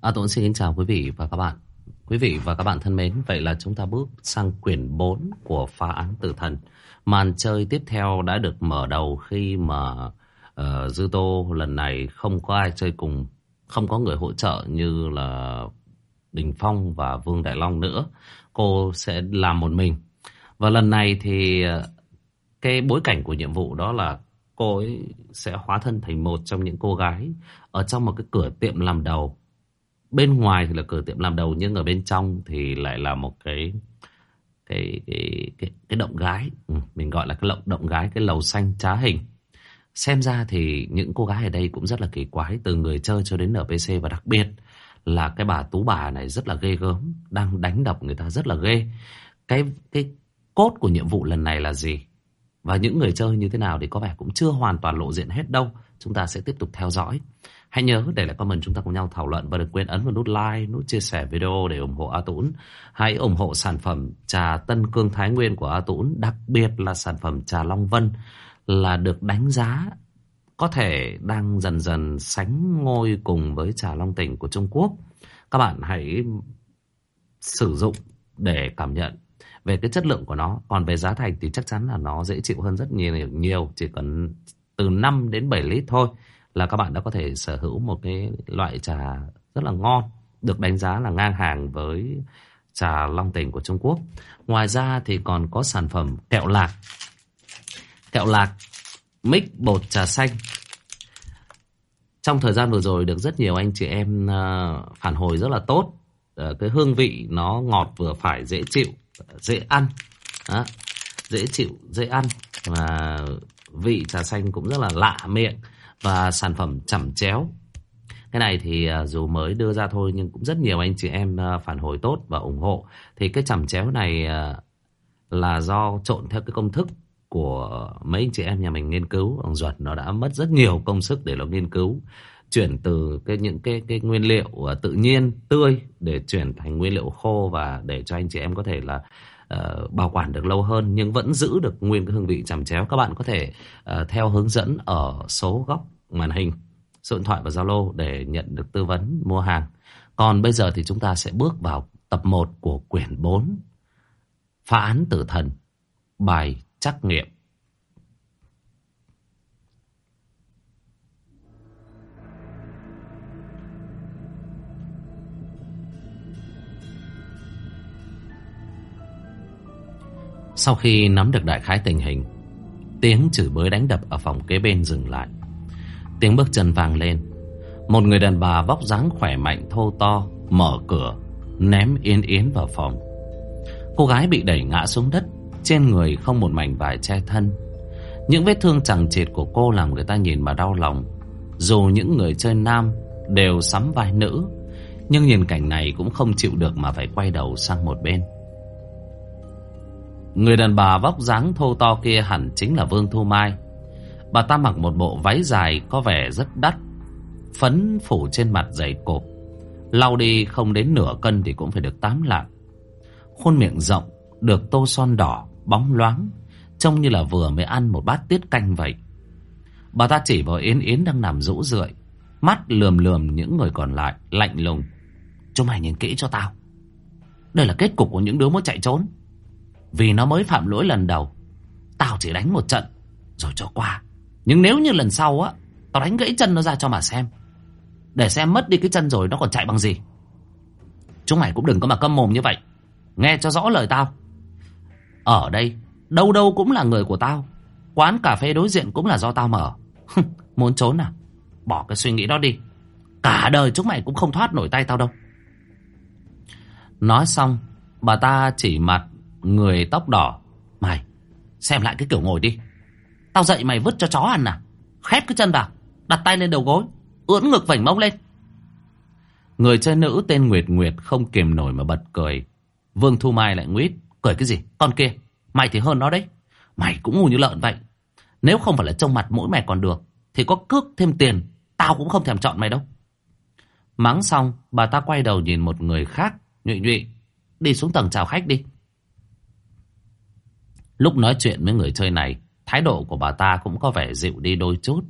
A Tuấn xin kính chào quý vị và các bạn. Quý vị và các bạn thân mến, vậy là chúng ta bước sang quyển 4 của phá án tử thần. Màn chơi tiếp theo đã được mở đầu khi mà uh, Dư Tô lần này không có ai chơi cùng, không có người hỗ trợ như là Đình Phong và Vương Đại Long nữa. Cô sẽ làm một mình. Và lần này thì uh, cái bối cảnh của nhiệm vụ đó là cô ấy sẽ hóa thân thành một trong những cô gái ở trong một cái cửa tiệm làm đầu bên ngoài thì là cửa tiệm làm đầu nhưng ở bên trong thì lại là một cái cái cái cái, cái động gái. Ừ, mình gọi là cái lộng động gái cái lầu xanh trá hình. Xem ra thì những cô gái ở đây cũng rất là kỳ quái từ người chơi cho đến npc và đặc biệt là cái bà tú bà này rất là ghê gớm đang đánh đập người ta rất là ghê. Cái cái cốt của nhiệm vụ lần này là gì? Và những người chơi như thế nào thì có vẻ cũng chưa hoàn toàn lộ diện hết đâu. Chúng ta sẽ tiếp tục theo dõi. Hãy nhớ để lại comment chúng ta cùng nhau thảo luận và đừng quên ấn vào nút like, nút chia sẻ video để ủng hộ A Tũng. Hãy ủng hộ sản phẩm trà Tân Cương Thái Nguyên của A Tũng, đặc biệt là sản phẩm trà Long Vân là được đánh giá có thể đang dần dần sánh ngôi cùng với trà Long Tỉnh của Trung Quốc. Các bạn hãy sử dụng để cảm nhận về cái chất lượng của nó. Còn về giá thành thì chắc chắn là nó dễ chịu hơn rất nhiều, nhiều chỉ cần từ 5 đến 7 lít thôi là các bạn đã có thể sở hữu một cái loại trà rất là ngon, được đánh giá là ngang hàng với trà Long Tỉnh của Trung Quốc. Ngoài ra thì còn có sản phẩm kẹo lạc. Kẹo lạc mix bột trà xanh. Trong thời gian vừa rồi được rất nhiều anh chị em ờ, phản hồi rất là tốt. Ờ, cái hương vị nó ngọt vừa phải dễ chịu, dễ ăn. Đó. Dễ chịu, dễ ăn. Và vị trà xanh cũng rất là lạ miệng và sản phẩm chẩm chéo. Cái này thì à, dù mới đưa ra thôi, nhưng cũng rất nhiều anh chị em à, phản hồi tốt và ủng hộ. Thì cái chẩm chéo này à, là do trộn theo cái công thức của mấy anh chị em nhà mình nghiên cứu. Ông Duật nó đã mất rất nhiều công sức để nó nghiên cứu chuyển từ cái những cái cái nguyên liệu tự nhiên, tươi để chuyển thành nguyên liệu khô và để cho anh chị em có thể là uh, bảo quản được lâu hơn nhưng vẫn giữ được nguyên cái hương vị chằm chéo. Các bạn có thể uh, theo hướng dẫn ở số góc màn hình số điện thoại và zalo để nhận được tư vấn mua hàng. Còn bây giờ thì chúng ta sẽ bước vào tập 1 của quyển 4 phá án tử thần bài trắc nghiệm. Sau khi nắm được đại khái tình hình, Tiếng chửi bới đánh đập ở phòng kế bên dừng lại. Tiếng bước chân vang lên. Một người đàn bà vóc dáng khỏe mạnh, thô to, Mở cửa, Ném Yên Yến vào phòng. Cô gái bị đẩy ngã xuống đất, Trên người không một mảnh vải che thân. Những vết thương chẳng chịt của cô Làm người ta nhìn mà đau lòng. Dù những người chơi nam Đều sắm vai nữ, Nhưng nhìn cảnh này cũng không chịu được Mà phải quay đầu sang một bên. Người đàn bà vóc dáng thô to kia hẳn chính là Vương Thu Mai. Bà ta mặc một bộ váy dài có vẻ rất đắt. Phấn phủ trên mặt dày cộp. Lau đi không đến nửa cân thì cũng phải được tám lạng. Khuôn miệng rộng, được tô son đỏ, bóng loáng. Trông như là vừa mới ăn một bát tiết canh vậy. Bà ta chỉ vào Yến Yến đang nằm rũ rượi. Mắt lườm lườm những người còn lại, lạnh lùng. Chúng mày nhìn kỹ cho tao. Đây là kết cục của những đứa muốn chạy trốn. Vì nó mới phạm lỗi lần đầu. Tao chỉ đánh một trận, Rồi cho qua. Nhưng nếu như lần sau á, Tao đánh gãy chân nó ra cho mà xem. Để xem mất đi cái chân rồi nó còn chạy bằng gì. Chúng mày cũng đừng có mà câm mồm như vậy. Nghe cho rõ lời tao. Ở đây, Đâu đâu cũng là người của tao. Quán cà phê đối diện cũng là do tao mở. Muốn trốn à? Bỏ cái suy nghĩ đó đi. Cả đời chúng mày cũng không thoát nổi tay tao đâu. Nói xong, Bà ta chỉ mặt Người tóc đỏ. Mày, xem lại cái kiểu ngồi đi. Tao dậy mày vứt cho chó ăn à? Khép cái chân vào, Đặt tay lên đầu gối, Ưỡn ngực vảnh mông lên. Người chơi nữ tên Nguyệt Nguyệt không kiềm nổi mà bật cười. Vương Thu Mai lại nguyết, Cười cái gì? Con kia, Mày thì hơn nó đấy. Mày cũng ngu như lợn vậy. Nếu không phải là trông mặt mỗi mày còn được, Thì có cước thêm tiền, Tao cũng không thèm chọn mày đâu. Mắng xong, bà ta quay đầu nhìn một người khác, Nhụy nhụy. Đi xuống tầng chào khách đi. Lúc nói chuyện với người chơi này, thái độ của bà ta cũng có vẻ dịu đi đôi chút.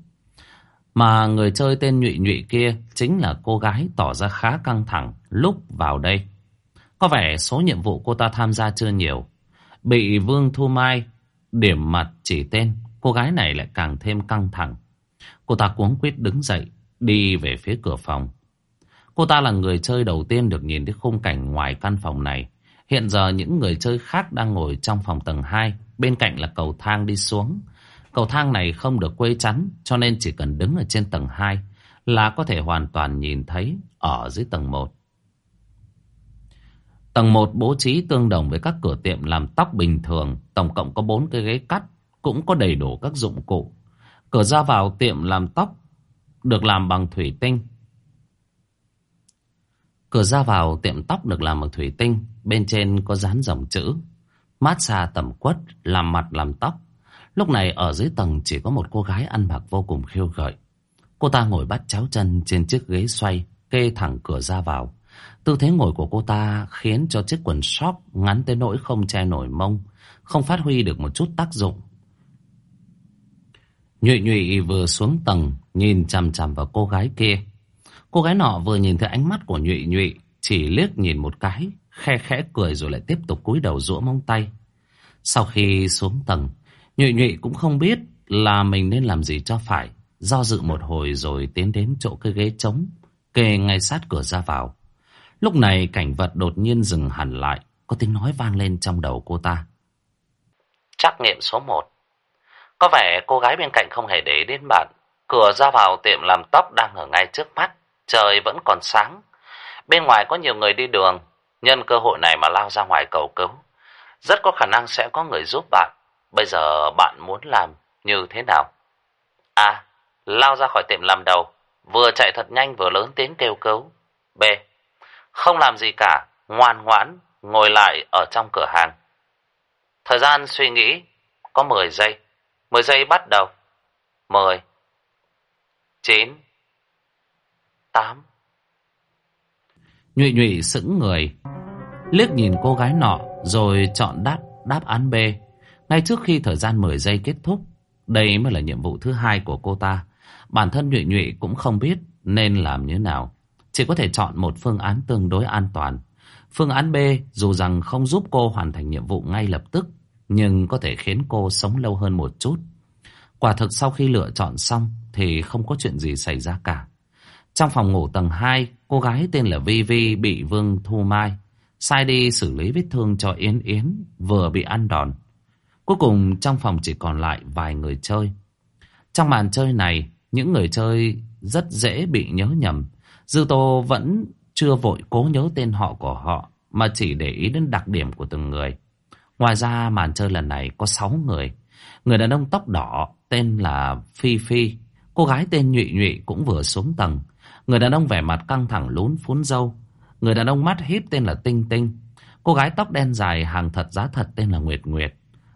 Mà người chơi tên nhụy nhụy kia chính là cô gái tỏ ra khá căng thẳng lúc vào đây. Có vẻ số nhiệm vụ cô ta tham gia chưa nhiều. Bị Vương Thu Mai điểm mặt chỉ tên, cô gái này lại càng thêm căng thẳng. Cô ta cuống quýt đứng dậy, đi về phía cửa phòng. Cô ta là người chơi đầu tiên được nhìn thấy khung cảnh ngoài căn phòng này. Hiện giờ những người chơi khác đang ngồi trong phòng tầng 2, bên cạnh là cầu thang đi xuống. Cầu thang này không được quây chắn, cho nên chỉ cần đứng ở trên tầng 2 là có thể hoàn toàn nhìn thấy ở dưới tầng 1. Tầng 1 bố trí tương đồng với các cửa tiệm làm tóc bình thường, tổng cộng có 4 cái ghế cắt, cũng có đầy đủ các dụng cụ. Cửa ra vào tiệm làm tóc được làm bằng thủy tinh. Cửa ra vào tiệm tóc được làm bằng thủy tinh, bên trên có dán dòng chữ. Massage tẩm quất, làm mặt làm tóc. Lúc này ở dưới tầng chỉ có một cô gái ăn mặc vô cùng khiêu gợi. Cô ta ngồi bắt cháo chân trên chiếc ghế xoay, kê thẳng cửa ra vào. Tư thế ngồi của cô ta khiến cho chiếc quần short ngắn tới nỗi không che nổi mông, không phát huy được một chút tác dụng. Nhụy nhụy vừa xuống tầng, nhìn chằm chằm vào cô gái kia. Cô gái nọ vừa nhìn thấy ánh mắt của nhụy nhụy, chỉ liếc nhìn một cái, khe khẽ cười rồi lại tiếp tục cúi đầu rũa móng tay. Sau khi xuống tầng, nhụy nhụy cũng không biết là mình nên làm gì cho phải. Do dự một hồi rồi tiến đến chỗ cái ghế trống, kề ngay sát cửa ra vào. Lúc này cảnh vật đột nhiên dừng hẳn lại, có tiếng nói vang lên trong đầu cô ta. Trắc nghiệm số 1 Có vẻ cô gái bên cạnh không hề để đến bạn. Cửa ra vào tiệm làm tóc đang ở ngay trước mắt, trời vẫn còn sáng. Bên ngoài có nhiều người đi đường, nhân cơ hội này mà lao ra ngoài cầu cứu. Rất có khả năng sẽ có người giúp bạn. Bây giờ bạn muốn làm như thế nào? A. Lao ra khỏi tiệm làm đầu, vừa chạy thật nhanh vừa lớn tiếng kêu cứu. B. Không làm gì cả, ngoan ngoãn, ngồi lại ở trong cửa hàng. Thời gian suy nghĩ có 10 giây. 10 giây bắt đầu. 10 9 8 Nhụy nhụy sững người, liếc nhìn cô gái nọ rồi chọn đáp đáp án B. Ngay trước khi thời gian 10 giây kết thúc, đây mới là nhiệm vụ thứ hai của cô ta. Bản thân nhụy nhụy cũng không biết nên làm như nào. Chỉ có thể chọn một phương án tương đối an toàn. Phương án B dù rằng không giúp cô hoàn thành nhiệm vụ ngay lập tức, nhưng có thể khiến cô sống lâu hơn một chút. Quả thực sau khi lựa chọn xong thì không có chuyện gì xảy ra cả. Trong phòng ngủ tầng 2, cô gái tên là Vi Vi bị Vương Thu Mai sai đi xử lý vết thương cho Yến Yến vừa bị ăn đòn. Cuối cùng trong phòng chỉ còn lại vài người chơi. Trong màn chơi này, những người chơi rất dễ bị nhớ nhầm. Dư Tô vẫn chưa vội cố nhớ tên họ của họ, mà chỉ để ý đến đặc điểm của từng người. Ngoài ra màn chơi lần này có 6 người. Người đàn ông tóc đỏ tên là Phi Phi. Cô gái tên Nhụy Nhụy cũng vừa xuống tầng. Người đàn ông vẻ mặt căng thẳng lún phún dâu. Người đàn ông mắt híp tên là Tinh Tinh. Cô gái tóc đen dài hàng thật giá thật tên là Nguyệt Nguyệt.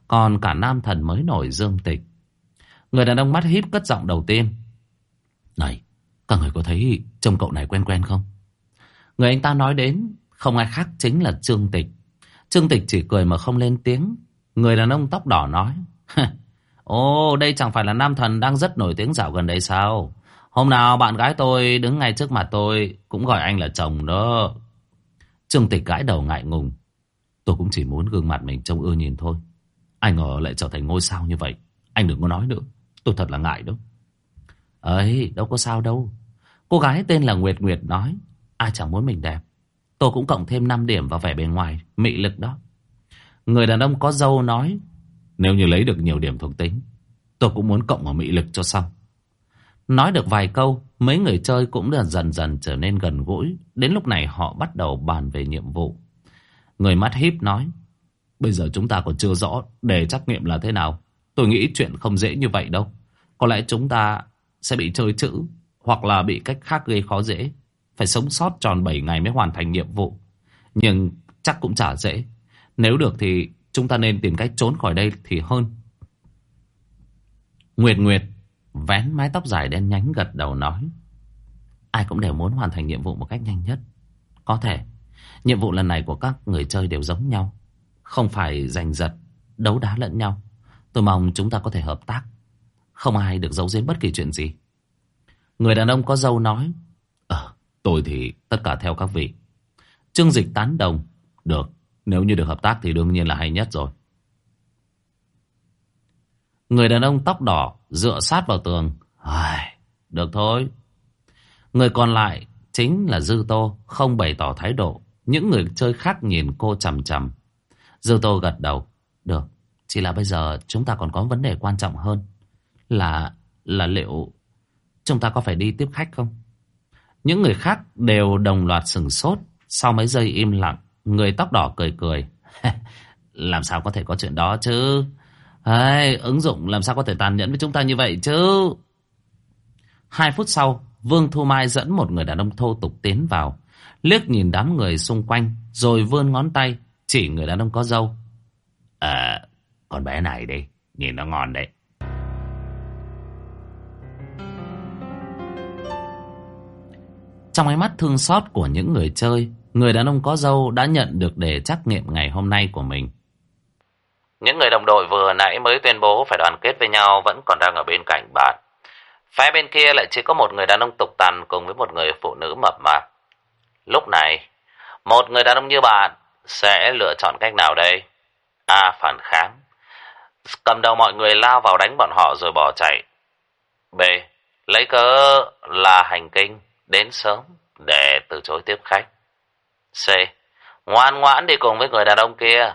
Còn cả nam thần mới nổi Dương Tịch. Người đàn ông mắt híp cất giọng đầu tiên. Này, các người có thấy trông cậu này quen quen không? Người anh ta nói đến không ai khác chính là Trương Tịch. Trương Tịch chỉ cười mà không lên tiếng. Người đàn ông tóc đỏ nói. Ồ, đây chẳng phải là nam thần đang rất nổi tiếng dạo gần đây sao? Hôm nào bạn gái tôi đứng ngay trước mặt tôi cũng gọi anh là chồng đó. Trương Tịch gãi đầu ngại ngùng. Tôi cũng chỉ muốn gương mặt mình trông ưa nhìn thôi. Anh ngờ lại trở thành ngôi sao như vậy. Anh đừng có nói nữa. Tôi thật là ngại đó. Ấy, đâu có sao đâu. Cô gái tên là Nguyệt Nguyệt nói. Ai chẳng muốn mình đẹp. Tôi cũng cộng thêm 5 điểm vào vẻ bề ngoài, mị lực đó. Người đàn ông có dâu nói. Nếu như lấy được nhiều điểm thuộc tính, tôi cũng muốn cộng vào mị lực cho xong. Nói được vài câu, mấy người chơi cũng dần dần dần trở nên gần gũi. Đến lúc này họ bắt đầu bàn về nhiệm vụ. Người mắt híp nói. Bây giờ chúng ta còn chưa rõ để trắc nghiệm là thế nào. Tôi nghĩ chuyện không dễ như vậy đâu. Có lẽ chúng ta sẽ bị chơi chữ hoặc là bị cách khác gây khó dễ. Phải sống sót tròn 7 ngày mới hoàn thành nhiệm vụ. Nhưng chắc cũng chả dễ. Nếu được thì chúng ta nên tìm cách trốn khỏi đây thì hơn. Nguyệt Nguyệt vén mái tóc dài đen nhánh gật đầu nói. Ai cũng đều muốn hoàn thành nhiệm vụ một cách nhanh nhất. Có thể, nhiệm vụ lần này của các người chơi đều giống nhau. Không phải giành giật, đấu đá lẫn nhau. Tôi mong chúng ta có thể hợp tác. Không ai được giấu giếm bất kỳ chuyện gì. Người đàn ông có dâu nói. Ờ, tôi thì tất cả theo các vị. Trương Dịch tán đồng. Được, nếu như được hợp tác thì đương nhiên là hay nhất rồi. Người đàn ông tóc đỏ dựa sát vào tường. Ai, được thôi. Người còn lại chính là Dư Tô không bày tỏ thái độ. Những người chơi khác nhìn cô chằm chằm. Dư Tô gật đầu. Được, chỉ là bây giờ chúng ta còn có vấn đề quan trọng hơn. Là là liệu chúng ta có phải đi tiếp khách không? Những người khác đều đồng loạt sừng sốt. Sau mấy giây im lặng, người tóc đỏ cười cười. làm sao có thể có chuyện đó chứ? Hey, ứng dụng làm sao có thể tàn nhẫn với chúng ta như vậy chứ? Hai phút sau, Vương Thu Mai dẫn một người đàn ông thô tục tiến vào. Liếc nhìn đám người xung quanh, rồi vươn ngón tay, chỉ người đàn ông có dâu. À, con bé này đi, nhìn nó ngon đấy. Trong ánh mắt thương xót của những người chơi, người đàn ông có dâu đã nhận được đề trắc nghiệm ngày hôm nay của mình. Những người đồng đội vừa nãy mới tuyên bố phải đoàn kết với nhau vẫn còn đang ở bên cạnh bạn. Phái bên kia lại chỉ có một người đàn ông tục tằn cùng với một người phụ nữ mập mạp. Lúc này, một người đàn ông như bạn sẽ lựa chọn cách nào đây? A. Phản kháng. Cầm đầu mọi người lao vào đánh bọn họ rồi bỏ chạy. B. Lấy cớ là hành kinh, đến sớm để từ chối tiếp khách. C. Ngoan ngoãn đi cùng với người đàn ông kia.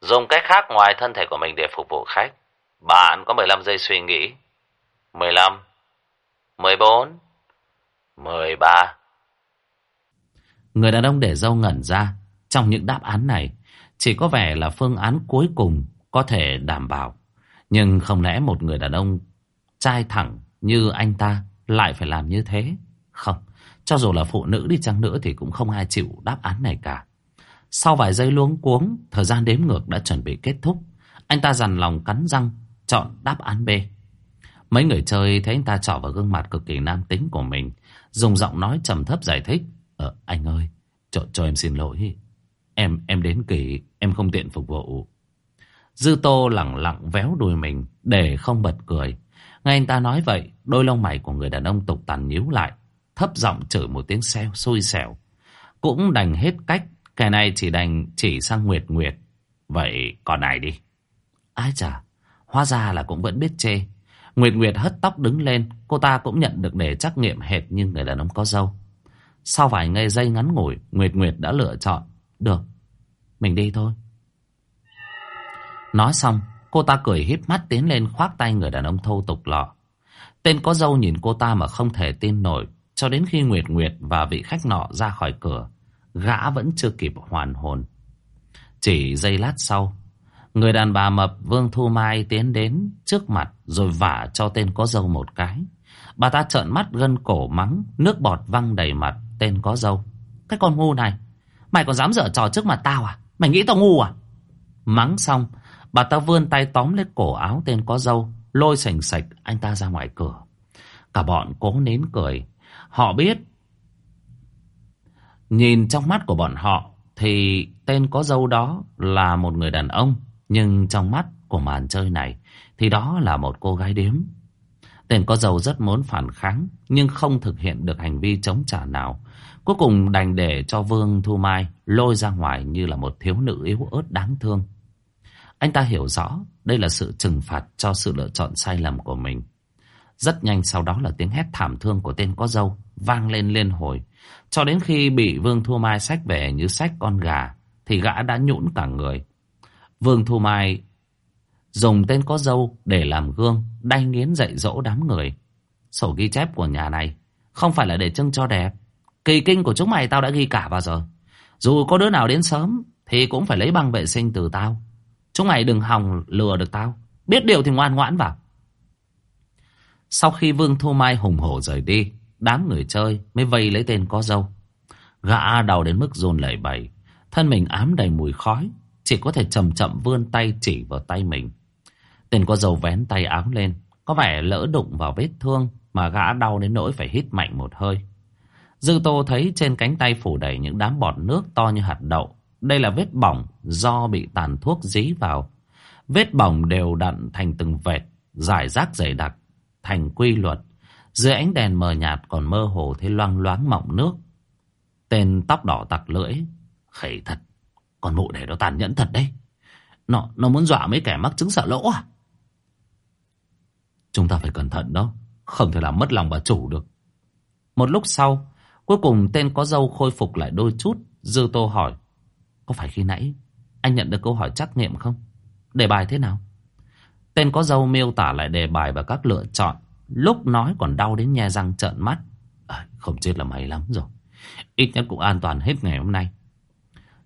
Dùng cách khác ngoài thân thể của mình để phục vụ khách. Bạn có 15 giây suy nghĩ. 15 14 13 Người đàn ông để dâu ngẩn ra. Trong những đáp án này, Chỉ có vẻ là phương án cuối cùng Có thể đảm bảo. Nhưng không lẽ một người đàn ông Trai thẳng như anh ta Lại phải làm như thế? Không. Cho dù là phụ nữ đi chăng nữa Thì cũng không ai chịu đáp án này cả. Sau vài giây luống cuống Thời gian đếm ngược đã chuẩn bị kết thúc. Anh ta dằn lòng cắn răng Chọn đáp án B. Mấy người chơi thấy anh ta trỏ vào gương mặt cực kỳ nam tính của mình Dùng giọng nói trầm thấp giải thích Ờ anh ơi cho, cho em xin lỗi. Em em đến kỳ Em không tiện phục vụ. Dư tô lẳng lặng véo đùi mình Để không bật cười. Ngay anh ta nói vậy Đôi lông mày của người đàn ông tục tàn nhíu lại Thấp giọng chửi một tiếng xeo xui xẻo. Cũng đành hết cách kẻ này chỉ đành chỉ sang Nguyệt Nguyệt Vậy còn này đi Ai chà Hóa ra là cũng vẫn biết chê Nguyệt Nguyệt hất tóc đứng lên, cô ta cũng nhận được đề trắc nghiệm hệt như người đàn ông có dâu. Sau vài ngày giây ngắn ngủi, Nguyệt Nguyệt đã lựa chọn. Được, mình đi thôi. Nói xong, cô ta cười híp mắt tiến lên khoác tay người đàn ông thô tục lọ. Tên có dâu nhìn cô ta mà không thể tin nổi, cho đến khi Nguyệt Nguyệt và vị khách nọ ra khỏi cửa, gã vẫn chưa kịp hoàn hồn. Chỉ giây lát sau, Người đàn bà mập Vương Thu Mai tiến đến trước mặt rồi vả cho tên có dâu một cái. Bà ta trợn mắt gân cổ mắng, nước bọt văng đầy mặt tên có dâu. Cái con ngu này, mày còn dám dở trò trước mặt tao à? Mày nghĩ tao ngu à? Mắng xong, bà ta vươn tay tóm lấy cổ áo tên có dâu, lôi sành sạch anh ta ra ngoài cửa. Cả bọn cố nến cười. Họ biết, nhìn trong mắt của bọn họ thì tên có dâu đó là một người đàn ông. Nhưng trong mắt của màn chơi này thì đó là một cô gái điếm. Tên có dâu rất muốn phản kháng, nhưng không thực hiện được hành vi chống trả nào. Cuối cùng đành để cho Vương Thu Mai lôi ra ngoài như là một thiếu nữ yếu ớt đáng thương. Anh ta hiểu rõ đây là sự trừng phạt cho sự lựa chọn sai lầm của mình. Rất nhanh sau đó là tiếng hét thảm thương của tên có dâu vang lên liên hồi. Cho đến khi bị Vương Thu Mai sách về như sách con gà thì gã đã nhũn cả người. Vương Thu Mai dùng tên có dâu để làm gương, đay nghiến dạy dỗ đám người. Sổ ghi chép của nhà này không phải là để trưng cho đẹp. Kỳ kinh của chúng mày tao đã ghi cả vào rồi. Dù có đứa nào đến sớm thì cũng phải lấy băng vệ sinh từ tao. Chúng mày đừng hòng lừa được tao. Biết điều thì ngoan ngoãn vào. Sau khi Vương Thu Mai hùng hổ rời đi, đám người chơi mới vây lấy tên có dâu. Gã đau đến mức run lẩy bẩy, thân mình ám đầy mùi khói, chỉ có thể chậm chậm vươn tay chỉ vào tay mình. Tên có dầu vén tay áo lên Có vẻ lỡ đụng vào vết thương Mà gã đau đến nỗi phải hít mạnh một hơi. Dư tô thấy trên cánh tay phủ đầy những đám bọt nước to như hạt đậu. Đây là vết bỏng do bị tàn thuốc dí vào. Vết bỏng đều đặn thành từng vệt Giải rác dày đặc. Thành quy luật Dưới ánh đèn mờ nhạt còn mơ hồ thấy loang loáng mọng nước. Tên tóc đỏ tặc lưỡi. Khẩy thật. Con mụ để nó tàn nhẫn thật đấy. Nó, nó muốn dọa mấy kẻ mắc chứng sợ lỗ à? Chúng ta phải cẩn thận đó. Không thể làm mất lòng bà chủ được. Một lúc sau, cuối cùng tên có dâu khôi phục lại đôi chút. Dư Tô hỏi. Có phải khi nãy anh nhận được câu hỏi trắc nghiệm không? Đề bài thế nào? Tên có dâu miêu tả lại đề bài và các lựa chọn. Lúc nói còn đau đến nhe răng trợn mắt. À, không chết là may lắm rồi. Ít nhất cũng an toàn hết ngày hôm nay.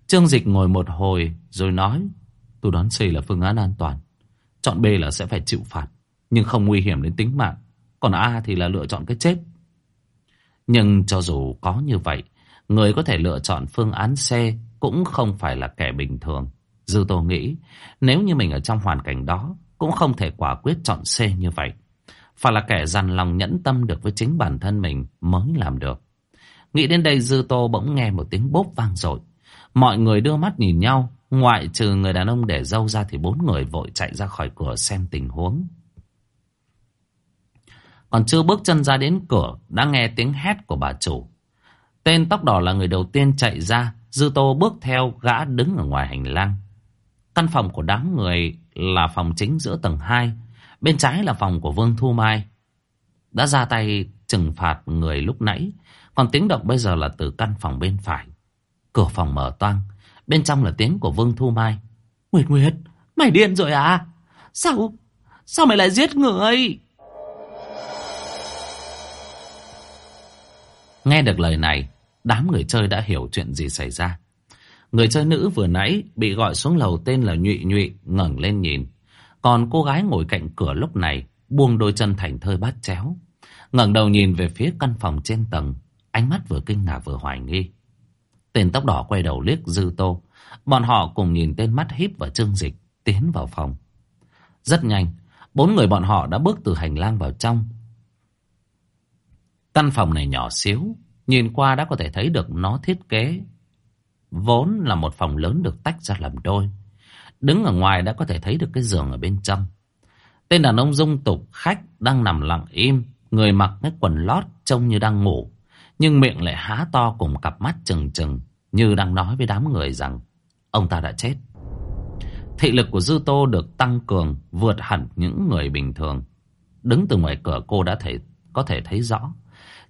Trương Dịch ngồi một hồi rồi nói. Tôi đoán C là phương án an toàn. Chọn B là sẽ phải chịu phạt. Nhưng không nguy hiểm đến tính mạng. Còn A thì là lựa chọn cái chết. Nhưng cho dù có như vậy, người có thể lựa chọn phương án C cũng không phải là kẻ bình thường. Dư Tô nghĩ, nếu như mình ở trong hoàn cảnh đó, cũng không thể quả quyết chọn C như vậy. Phải là kẻ dằn lòng nhẫn tâm được với chính bản thân mình mới làm được. Nghĩ đến đây Dư Tô bỗng nghe một tiếng bốp vang dội. Mọi người đưa mắt nhìn nhau, ngoại trừ người đàn ông để dâu ra thì bốn người vội chạy ra khỏi cửa xem tình huống. Còn chưa bước chân ra đến cửa, đã nghe tiếng hét của bà chủ. Tên tóc đỏ là người đầu tiên chạy ra, Dư Tô bước theo gã đứng ở ngoài hành lang. Căn phòng của đám người là phòng chính giữa tầng 2, bên trái là phòng của Vương Thu Mai. Đã ra tay trừng phạt người lúc nãy, còn tiếng động bây giờ là từ căn phòng bên phải. Cửa phòng mở toang, bên trong là tiếng của Vương Thu Mai. Nguyệt Nguyệt, mày điên rồi à? Sao, sao mày lại giết người? Nghe được lời này, đám người chơi đã hiểu chuyện gì xảy ra. Người chơi nữ vừa nãy bị gọi xuống lầu tên là Nhụy Nhụy ngẩng lên nhìn. Còn cô gái ngồi cạnh cửa lúc này buông đôi chân thành thơi bát chéo. ngẩng đầu nhìn về phía căn phòng trên tầng. Ánh mắt vừa kinh ngạc vừa hoài nghi. Tên tóc đỏ quay đầu liếc dư tô. Bọn họ cùng nhìn tên mắt híp và trương dịch tiến vào phòng. Rất nhanh, bốn người bọn họ đã bước từ hành lang vào trong. Căn phòng này nhỏ xíu, nhìn qua đã có thể thấy được nó thiết kế vốn là một phòng lớn được tách ra làm đôi. Đứng ở ngoài đã có thể thấy được cái giường ở bên trong. Tên đàn ông dung tục khách đang nằm lặng im, người mặc cái quần lót trông như đang ngủ, nhưng miệng lại há to cùng cặp mắt trừng trừng như đang nói với đám người rằng ông ta đã chết. Thị lực của Dư Tô được tăng cường vượt hẳn những người bình thường. Đứng từ ngoài cửa cô đã thể có thể thấy rõ.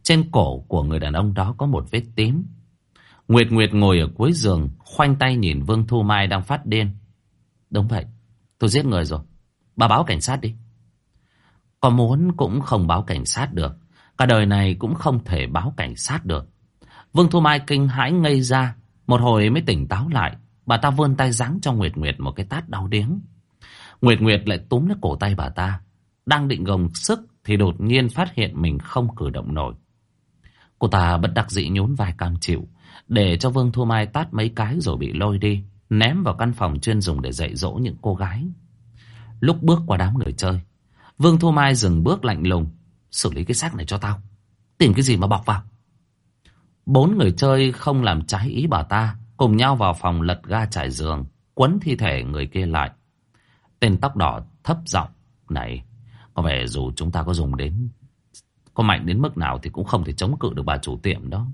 Trên cổ của người đàn ông đó có một vết tím Nguyệt Nguyệt ngồi ở cuối giường, khoanh tay nhìn Vương Thu Mai đang phát điên. Đúng vậy, tôi giết người rồi. Bà báo cảnh sát đi. Có muốn cũng không báo cảnh sát được. Cả đời này cũng không thể báo cảnh sát được. Vương Thu Mai kinh hãi ngây ra. Một hồi mới tỉnh táo lại. Bà ta vươn tay giáng cho Nguyệt Nguyệt một cái tát đau điếng. Nguyệt Nguyệt lại túm lấy cổ tay bà ta. Đang định gồng sức thì đột nhiên phát hiện mình không cử động nổi. Cô ta bất đắc dĩ nhún vai cam chịu. Để cho Vương Thu Mai tát mấy cái rồi bị lôi đi, Ném vào căn phòng chuyên dùng để dạy dỗ những cô gái. Lúc bước qua đám người chơi, Vương Thu Mai dừng bước lạnh lùng, Xử lý cái xác này cho tao, Tìm cái gì mà bọc vào? Bốn người chơi không làm trái ý bà ta, Cùng nhau vào phòng lật ga trải giường, Quấn thi thể người kia lại. Tên tóc đỏ thấp giọng, Này, Có vẻ dù chúng ta có dùng đến, Có mạnh đến mức nào thì cũng không thể chống cự được bà chủ tiệm đó.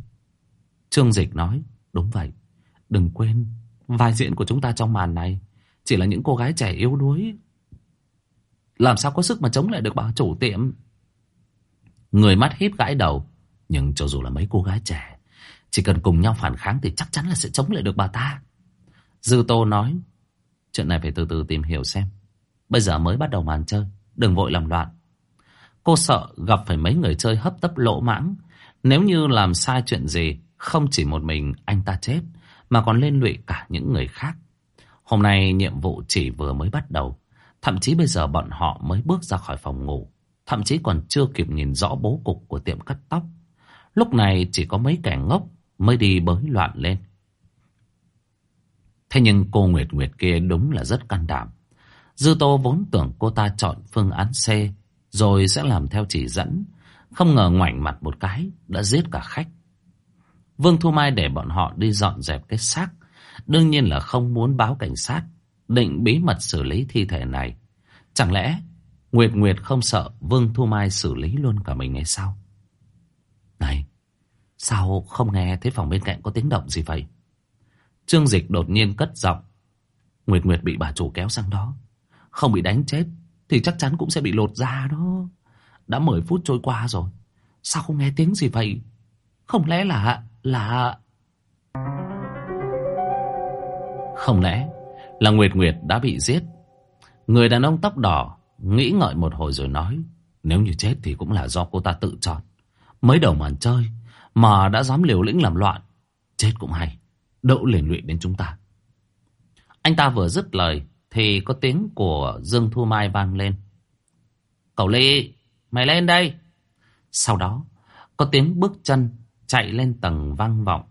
Trương Dịch nói, đúng vậy, đừng quên, vai diễn của chúng ta trong màn này chỉ là những cô gái trẻ yếu đuối. Làm sao có sức mà chống lại được bà chủ tiệm? Người mắt híp gãi đầu, nhưng cho dù là mấy cô gái trẻ, chỉ cần cùng nhau phản kháng thì chắc chắn là sẽ chống lại được bà ta. Dư Tô nói, chuyện này phải từ từ tìm hiểu xem. Bây giờ mới bắt đầu màn chơi, đừng vội làm loạn. Cô sợ gặp phải mấy người chơi hấp tấp lỗ mãng. Nếu như làm sai chuyện gì, không chỉ một mình anh ta chết, mà còn liên lụy cả những người khác. Hôm nay nhiệm vụ chỉ vừa mới bắt đầu. Thậm chí bây giờ bọn họ mới bước ra khỏi phòng ngủ. Thậm chí còn chưa kịp nhìn rõ bố cục của tiệm cắt tóc. Lúc này chỉ có mấy kẻ ngốc mới đi bới loạn lên. Thế nhưng cô Nguyệt Nguyệt kia đúng là rất can đảm. Dư Tô vốn tưởng cô ta chọn phương án C rồi sẽ làm theo chỉ dẫn. Không ngờ ngoảnh mặt một cái đã giết cả khách. Vương Thu Mai để bọn họ đi dọn dẹp cái xác. Đương nhiên là không muốn báo cảnh sát. Định bí mật xử lý thi thể này. Chẳng lẽ Nguyệt Nguyệt không sợ Vương Thu Mai xử lý luôn cả mình hay sao? Này, sao không nghe thấy phòng bên cạnh có tiếng động gì vậy? Trương Dịch đột nhiên cất giọng. Nguyệt Nguyệt bị bà chủ kéo sang đó. Không bị đánh chết thì chắc chắn cũng sẽ bị lột da đó. Đã 10 phút trôi qua rồi. Sao không nghe tiếng gì vậy? Không lẽ là là... Không lẽ là Nguyệt Nguyệt đã bị giết? Người đàn ông tóc đỏ nghĩ ngợi một hồi rồi nói. Nếu như chết thì cũng là do cô ta tự chọn. Mới đầu màn chơi mà đã dám liều lĩnh làm loạn. Chết cũng hay. Đỡ liền luyện đến chúng ta. Anh ta vừa dứt lời thì có tiếng của Dương Thu Mai vang lên. Cậu Ly, mày lên đây. Sau đó có tiếng bước chân chạy lên tầng vang vọng.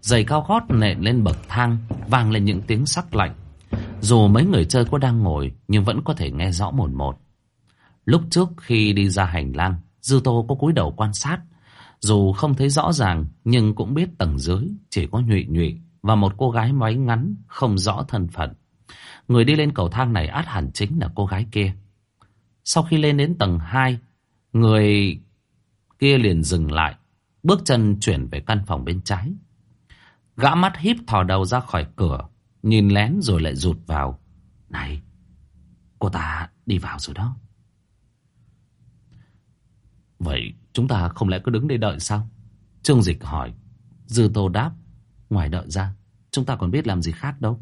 Giày cao gót nện lên bậc thang vang lên những tiếng sắc lạnh. Dù mấy người chơi có đang ngồi nhưng vẫn có thể nghe rõ một một. Lúc trước khi đi ra hành lang, Dư Tô có cúi đầu quan sát. Dù không thấy rõ ràng nhưng cũng biết tầng dưới chỉ có nhụy nhụy và một cô gái máy ngắn không rõ thân phận. Người đi lên cầu thang này át hẳn chính là cô gái kia. Sau khi lên đến tầng 2, người kia liền dừng lại, bước chân chuyển về căn phòng bên trái. Gã mắt híp thò đầu ra khỏi cửa, nhìn lén rồi lại rụt vào. Này, cô ta đi vào rồi đó. Vậy chúng ta không lẽ cứ đứng đây đợi sao? Trương Dịch hỏi. Dư Tô đáp. Ngoài đợi ra, chúng ta còn biết làm gì khác đâu.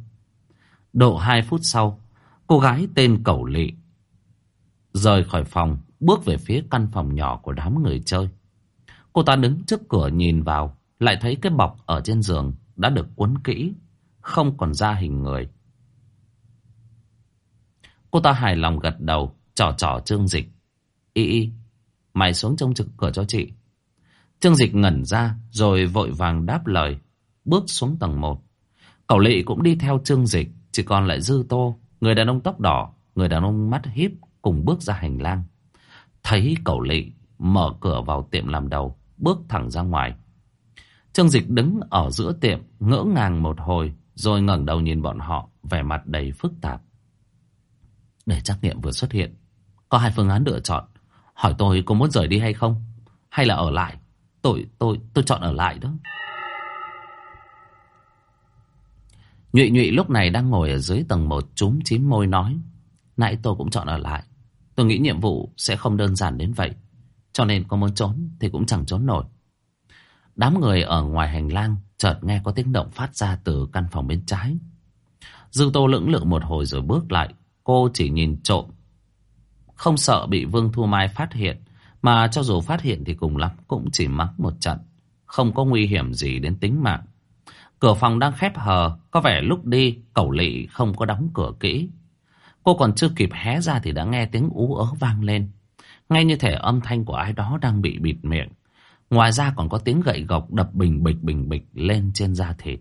Độ hai phút sau, cô gái tên Cẩu Lị rời khỏi phòng, bước về phía căn phòng nhỏ của đám người chơi. Cô ta đứng trước cửa nhìn vào, lại thấy cái bọc ở trên giường đã được cuốn kỹ, không còn ra hình người. Cô ta hài lòng gật đầu, trò trò Trương Dịch. Y y, mày xuống trông trực cửa cho chị. Trương Dịch ngẩn ra, rồi vội vàng đáp lời, bước xuống tầng 1. Cậu Lị cũng đi theo Trương Dịch, chỉ còn lại Dư Tô, người đàn ông tóc đỏ, người đàn ông mắt híp cùng bước ra hành lang. Thấy cậu Lị mở cửa vào tiệm làm đầu, bước thẳng ra ngoài. Trương Dịch đứng ở giữa tiệm, ngỡ ngàng một hồi, rồi ngẩng đầu nhìn bọn họ, vẻ mặt đầy phức tạp. Để trắc nghiệm vừa xuất hiện, có hai phương án lựa chọn. Hỏi tôi có muốn rời đi hay không? Hay là ở lại? Tôi, tôi, tôi chọn ở lại đó. Nhụy nhụy lúc này đang ngồi ở dưới tầng một chúm chín môi nói. Nãy tôi cũng chọn ở lại. Tôi nghĩ nhiệm vụ sẽ không đơn giản đến vậy. Cho nên có muốn trốn thì cũng chẳng trốn nổi. Đám người ở ngoài hành lang chợt nghe có tiếng động phát ra từ căn phòng bên trái. Dư tô lưỡng lự một hồi rồi bước lại. Cô chỉ nhìn trộm. Không sợ bị Vương Thu Mai phát hiện. Mà cho dù phát hiện thì cùng lắm cũng chỉ mắng một trận. Không có nguy hiểm gì đến tính mạng. Cửa phòng đang khép hờ. Có vẻ lúc đi, cẩu lị không có đóng cửa kỹ. Cô còn chưa kịp hé ra thì đã nghe tiếng ú ớ vang lên. Ngay như thể âm thanh của ai đó đang bị bịt miệng. Ngoài ra còn có tiếng gậy gộc đập bình bịch bình bịch lên trên da thịt.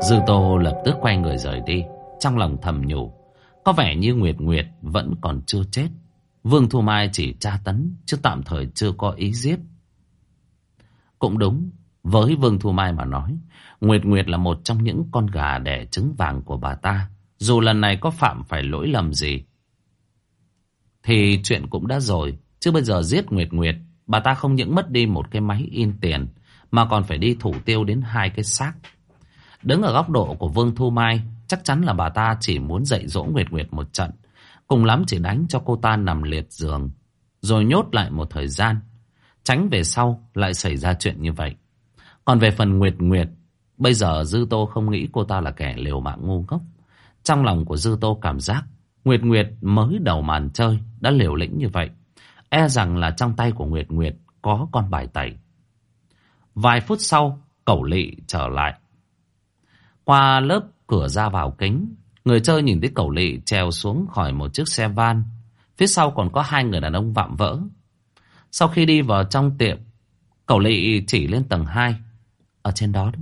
Dư Tô lập tức quay người rời đi, trong lòng thầm nhủ. Có vẻ như Nguyệt Nguyệt vẫn còn chưa chết. Vương Thu Mai chỉ tra tấn, chứ tạm thời chưa có ý giết. Cũng đúng, với Vương Thu Mai mà nói, Nguyệt Nguyệt là một trong những con gà đẻ trứng vàng của bà ta. Dù lần này có phạm phải lỗi lầm gì, thì chuyện cũng đã rồi. Chứ bây giờ giết Nguyệt Nguyệt Bà ta không những mất đi một cái máy in tiền Mà còn phải đi thủ tiêu đến hai cái xác. Đứng ở góc độ của Vương Thu Mai Chắc chắn là bà ta chỉ muốn dạy dỗ Nguyệt Nguyệt một trận Cùng lắm chỉ đánh cho cô ta nằm liệt giường Rồi nhốt lại một thời gian. Tránh về sau lại xảy ra chuyện như vậy. Còn về phần Nguyệt Nguyệt Bây giờ Dư Tô không nghĩ cô ta là kẻ liều mạng ngu ngốc. Trong lòng của Dư Tô cảm giác Nguyệt Nguyệt mới đầu màn chơi Đã liều lĩnh như vậy E rằng là trong tay của Nguyệt Nguyệt có con bài tẩy. Vài phút sau, cẩu lị trở lại. Qua lớp cửa ra vào kính, người chơi nhìn thấy cẩu lị trèo xuống khỏi một chiếc xe van. Phía sau còn có hai người đàn ông vạm vỡ. Sau khi đi vào trong tiệm, cẩu lị chỉ lên tầng 2. Ở trên đó,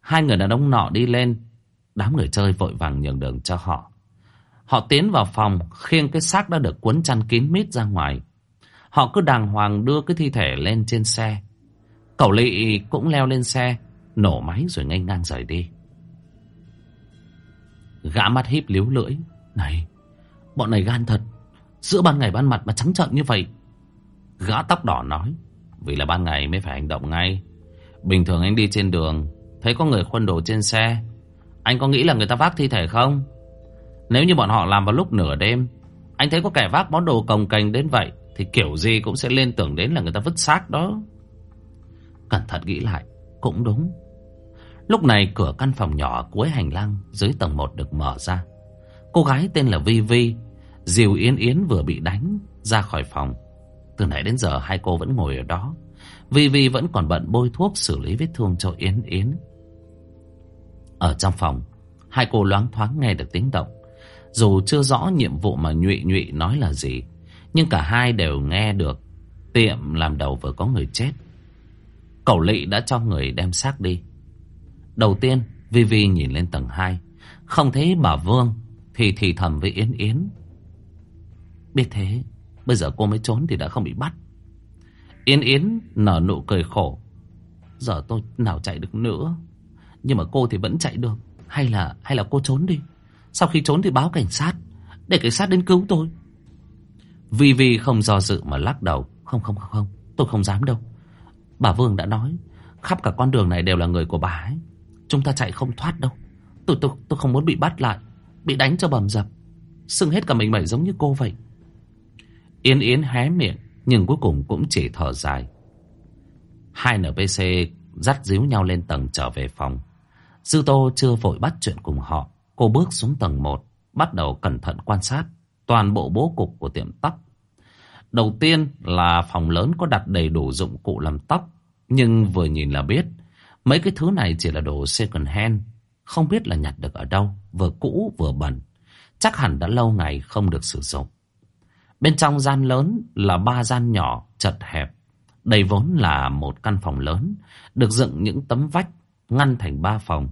hai người đàn ông nọ đi lên. Đám người chơi vội vàng nhường đường cho họ. Họ tiến vào phòng, khiêng cái xác đã được cuốn chăn kín mít ra ngoài. Họ cứ đàng hoàng đưa cái thi thể lên trên xe. Cậu lị cũng leo lên xe, nổ máy rồi ngay ngang rời đi. Gã mắt híp liếu lưỡi. Này, bọn này gan thật. Giữa ban ngày ban mặt mà trắng trợn như vậy Gã tóc đỏ nói Vì là ban ngày mới phải hành động ngay Bình thường anh đi trên đường Thấy có người khuân đồ trên xe anh có nghĩ là người ta vác thi thể không? Nếu như bọn họ làm vào lúc nửa đêm, Anh thấy có kẻ vác món đồ cồng cành đến vậy Thì kiểu gì cũng sẽ lên tưởng đến là người ta vứt xác đó. Cẩn thận nghĩ lại, Cũng đúng. Lúc này cửa căn phòng nhỏ cuối hành lang Dưới tầng 1 được mở ra. Cô gái tên là Vi Vi Diều Yến Yến vừa bị đánh ra khỏi phòng. Từ nãy đến giờ hai cô vẫn ngồi ở đó. Vi Vi vẫn còn bận bôi thuốc xử lý vết thương cho Yến Yến. Ở trong phòng. Hai cô loáng thoáng nghe được tiếng động. Dù chưa rõ nhiệm vụ mà nhụy nhụy nói là gì, Nhưng cả hai đều nghe được Tiệm làm đầu vừa có người chết. Cẩu lị đã cho người đem xác đi. Đầu tiên, Vi Vi nhìn lên tầng 2 Không thấy bà Vương Thì thì thầm với Yến Yến. Biết thế, Bây giờ cô mới trốn thì đã không bị bắt. Yến Yến nở nụ cười khổ. Giờ tôi nào chạy được nữa? Nhưng mà cô thì vẫn chạy được. Hay là hay là cô trốn đi. Sau khi trốn thì báo cảnh sát. Để cảnh sát đến cứu tôi. Vi Vi không do dự mà lắc đầu. Không không không không. Tôi không dám đâu. Bà Vương đã nói, Khắp cả con đường này đều là người của bà ấy. Chúng ta chạy không thoát đâu. Tôi tôi tôi không muốn bị bắt lại, Bị đánh cho bầm dập. Sưng hết cả mình mẩy giống như cô vậy. Yên Yến hé miệng, Nhưng cuối cùng cũng chỉ thở dài. Hai NPC dắt díu nhau lên tầng trở về phòng. Sư Tô chưa vội bắt chuyện cùng họ Cô bước xuống tầng 1 Bắt đầu cẩn thận quan sát Toàn bộ bố cục của tiệm tóc Đầu tiên là phòng lớn có đặt đầy đủ dụng cụ làm tóc Nhưng vừa nhìn là biết Mấy cái thứ này chỉ là đồ second hand Không biết là nhặt được ở đâu Vừa cũ vừa bẩn Chắc hẳn đã lâu ngày không được sử dụng Bên trong gian lớn là ba gian nhỏ, chật hẹp. Đây vốn là một căn phòng lớn, được dựng những tấm vách ngăn thành ba phòng.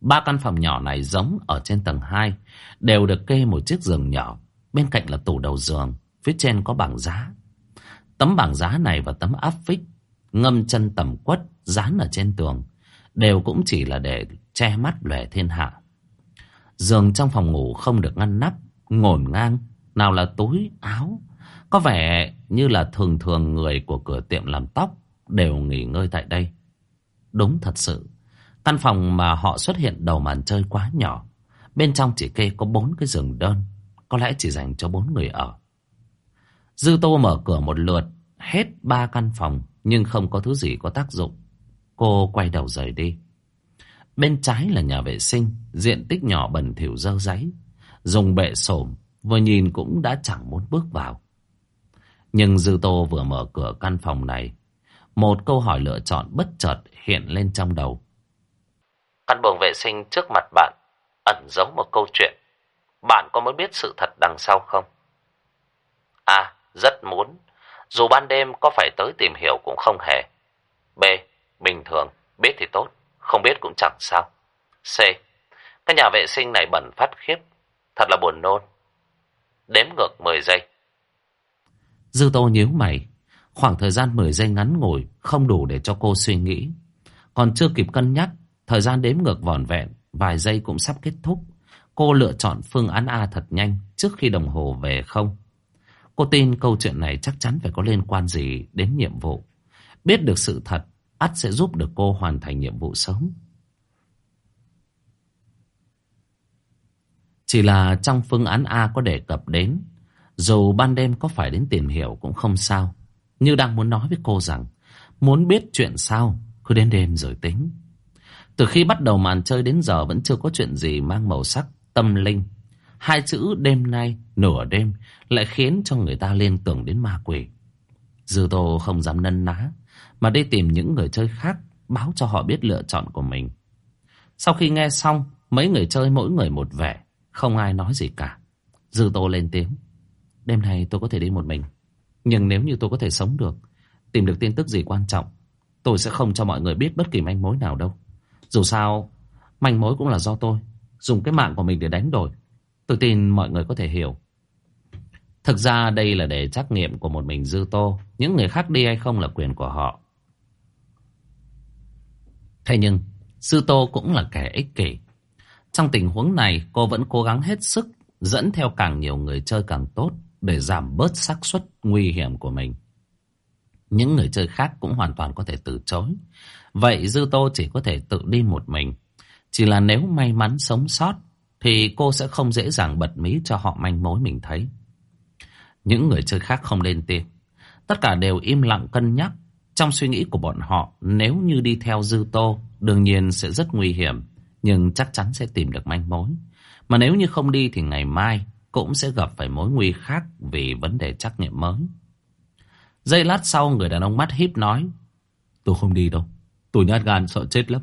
Ba căn phòng nhỏ này giống ở trên tầng 2, đều được kê một chiếc giường nhỏ. Bên cạnh là tủ đầu giường, phía trên có bảng giá. Tấm bảng giá này và tấm áp phích, ngâm chân tầm quất, dán ở trên tường, đều cũng chỉ là để che mắt lẻ thiên hạ. Giường trong phòng ngủ không được ngăn nắp, ngổn ngang, nào là túi, áo. Có vẻ như là thường thường người của cửa tiệm làm tóc đều nghỉ ngơi tại đây. Đúng thật sự, căn phòng mà họ xuất hiện đầu màn chơi quá nhỏ. Bên trong chỉ kê có bốn cái giường đơn, có lẽ chỉ dành cho bốn người ở. Dư Tô mở cửa một lượt, hết ba căn phòng, nhưng không có thứ gì có tác dụng. Cô quay đầu rời đi. Bên trái là nhà vệ sinh, diện tích nhỏ bẩn thỉu dơ giấy. Dùng bệ sổm, vừa nhìn cũng đã chẳng muốn bước vào. Nhưng Dư Tô vừa mở cửa căn phòng này, một câu hỏi lựa chọn bất chợt hiện lên trong đầu. Căn buồng vệ sinh trước mặt bạn ẩn giấu một câu chuyện. Bạn có muốn biết sự thật đằng sau không? A. Rất muốn. Dù ban đêm có phải tới tìm hiểu cũng không hề. B. Bình thường. Biết thì tốt. Không biết cũng chẳng sao. C. Cái nhà vệ sinh này bẩn phát khiếp. Thật là buồn nôn. Đếm ngược 10 giây. Dư Tô nhíu mày. Khoảng thời gian 10 giây ngắn ngủi không đủ để cho cô suy nghĩ. Còn chưa kịp cân nhắc, thời gian đếm ngược vòn vẹn, vài giây cũng sắp kết thúc. Cô lựa chọn phương án A thật nhanh trước khi đồng hồ về không. Cô tin câu chuyện này chắc chắn phải có liên quan gì đến nhiệm vụ. Biết được sự thật, ắt sẽ giúp được cô hoàn thành nhiệm vụ sớm. Chỉ là trong phương án A có đề cập đến, dù ban đêm có phải đến tìm hiểu cũng không sao. Như đang muốn nói với cô rằng, muốn biết chuyện sao, cứ đến đêm rồi tính. Từ khi bắt đầu màn chơi đến giờ vẫn chưa có chuyện gì mang màu sắc tâm linh. Hai chữ đêm nay, nửa đêm lại khiến cho người ta liên tưởng đến ma quỷ. Dư Tô không dám nân ná, mà đi tìm những người chơi khác báo cho họ biết lựa chọn của mình. Sau khi nghe xong, mấy người chơi mỗi người một vẻ, không ai nói gì cả. Dư Tô lên tiếng. Đêm nay tôi có thể đi một mình. Nhưng nếu như tôi có thể sống được, tìm được tin tức gì quan trọng, tôi sẽ không cho mọi người biết bất kỳ manh mối nào đâu. Dù sao, manh mối cũng là do tôi. Dùng cái mạng của mình để đánh đổi. Tôi tin mọi người có thể hiểu. Thực ra đây là để trắc nghiệm của một mình Dư Tô. Những người khác đi hay không là quyền của họ. Thế nhưng, Dư Tô cũng là kẻ ích kỷ. Trong tình huống này, cô vẫn cố gắng hết sức dẫn theo càng nhiều người chơi càng tốt để giảm bớt xác suất nguy hiểm của mình. Những người chơi khác cũng hoàn toàn có thể từ chối. Vậy Dư Tô chỉ có thể tự đi một mình. Chỉ là nếu may mắn sống sót thì cô sẽ không dễ dàng bật mí cho họ manh mối mình thấy. Những người chơi khác không lên tiếng. Tất cả đều im lặng cân nhắc. Trong suy nghĩ của bọn họ, nếu như đi theo Dư Tô, đương nhiên sẽ rất nguy hiểm, nhưng chắc chắn sẽ tìm được manh mối. Mà nếu như không đi thì ngày mai cũng sẽ gặp phải mối nguy khác vì vấn đề trắc nghiệm mới. Giây lát sau người đàn ông mắt híp nói Tôi không đi đâu Tôi nhát gan sợ chết lắm.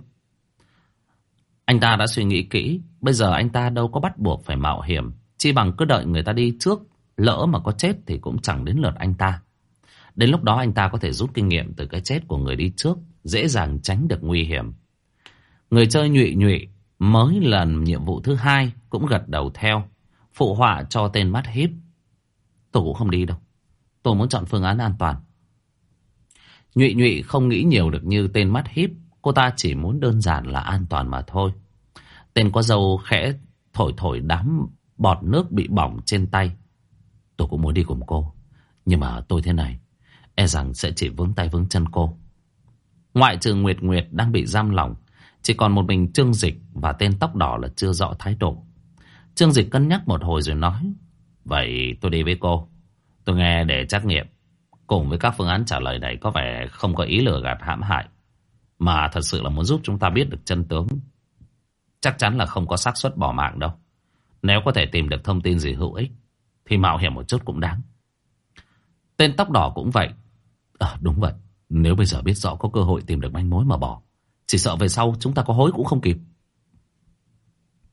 Anh ta đã suy nghĩ kỹ. Bây giờ anh ta đâu có bắt buộc phải mạo hiểm. Chỉ bằng cứ đợi người ta đi trước. Lỡ mà có chết thì cũng chẳng đến lượt anh ta. Đến lúc đó anh ta có thể rút kinh nghiệm Từ cái chết của người đi trước, Dễ dàng tránh được nguy hiểm. Người chơi nhụy nhụy Mới lần nhiệm vụ thứ hai Cũng gật đầu theo, Phụ họa cho tên mắt híp Tôi cũng không đi đâu. Tôi muốn chọn phương án an toàn. Nhụy nhụy không nghĩ nhiều được như tên mắt híp. Cô ta chỉ muốn đơn giản là an toàn mà thôi. Tên có dâu khẽ thổi thổi đám bọt nước bị bỏng trên tay. Tôi cũng muốn đi cùng cô. Nhưng mà tôi thế này, e rằng sẽ chỉ vướng tay vướng chân cô. Ngoại trừ Nguyệt Nguyệt đang bị giam lỏng, chỉ còn một mình Trương Dịch và tên tóc đỏ là chưa rõ thái độ. Trương Dịch cân nhắc một hồi rồi nói, Vậy tôi đi với cô. Tôi nghe để trắc nghiệm Cùng với các phương án trả lời này Có vẻ không có ý lừa gạt hãm hại Mà thật sự là muốn giúp chúng ta biết được chân tướng. Chắc chắn là không có xác suất bỏ mạng đâu. Nếu có thể tìm được thông tin gì hữu ích Thì mạo hiểm một chút cũng đáng. Tên tóc đỏ cũng vậy. À đúng vậy. Nếu bây giờ biết rõ có cơ hội tìm được manh mối mà bỏ Chỉ sợ về sau chúng ta có hối cũng không kịp.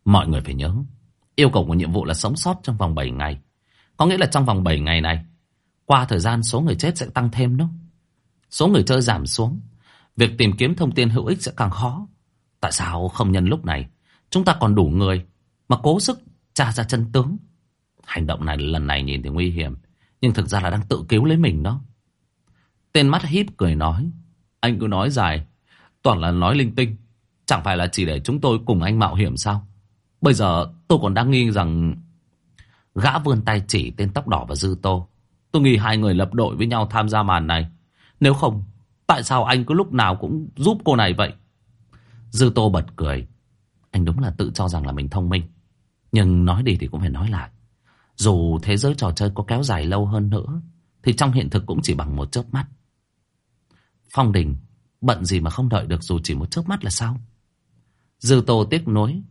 Mọi người phải nhớ Yêu cầu của nhiệm vụ là sống sót trong vòng 7 ngày. Có nghĩa là trong vòng 7 ngày này, qua thời gian số người chết sẽ tăng thêm đó. Số người chơi giảm xuống. Việc tìm kiếm thông tin hữu ích sẽ càng khó. Tại sao không nhân lúc này, chúng ta còn đủ người mà cố sức tra ra chân tướng. Hành động này lần này nhìn thì nguy hiểm, nhưng thực ra là đang tự cứu lấy mình đó. Tên mắt híp cười nói, anh cứ nói dài, toàn là nói linh tinh. Chẳng phải là chỉ để chúng tôi cùng anh mạo hiểm sao? Bây giờ tôi còn đang nghi rằng Gã vươn tay chỉ tên tóc đỏ và Dư Tô. Tôi nghĩ hai người lập đội với nhau tham gia màn này. Nếu không, tại sao anh cứ lúc nào cũng giúp cô này vậy? Dư Tô bật cười. Anh đúng là tự cho rằng là mình thông minh. Nhưng nói đi thì cũng phải nói lại. Dù thế giới trò chơi có kéo dài lâu hơn nữa, thì trong hiện thực cũng chỉ bằng một chớp mắt. Phong Đình, bận gì mà không đợi được dù chỉ một chớp mắt là sao? Dư Tô tiếc nuối,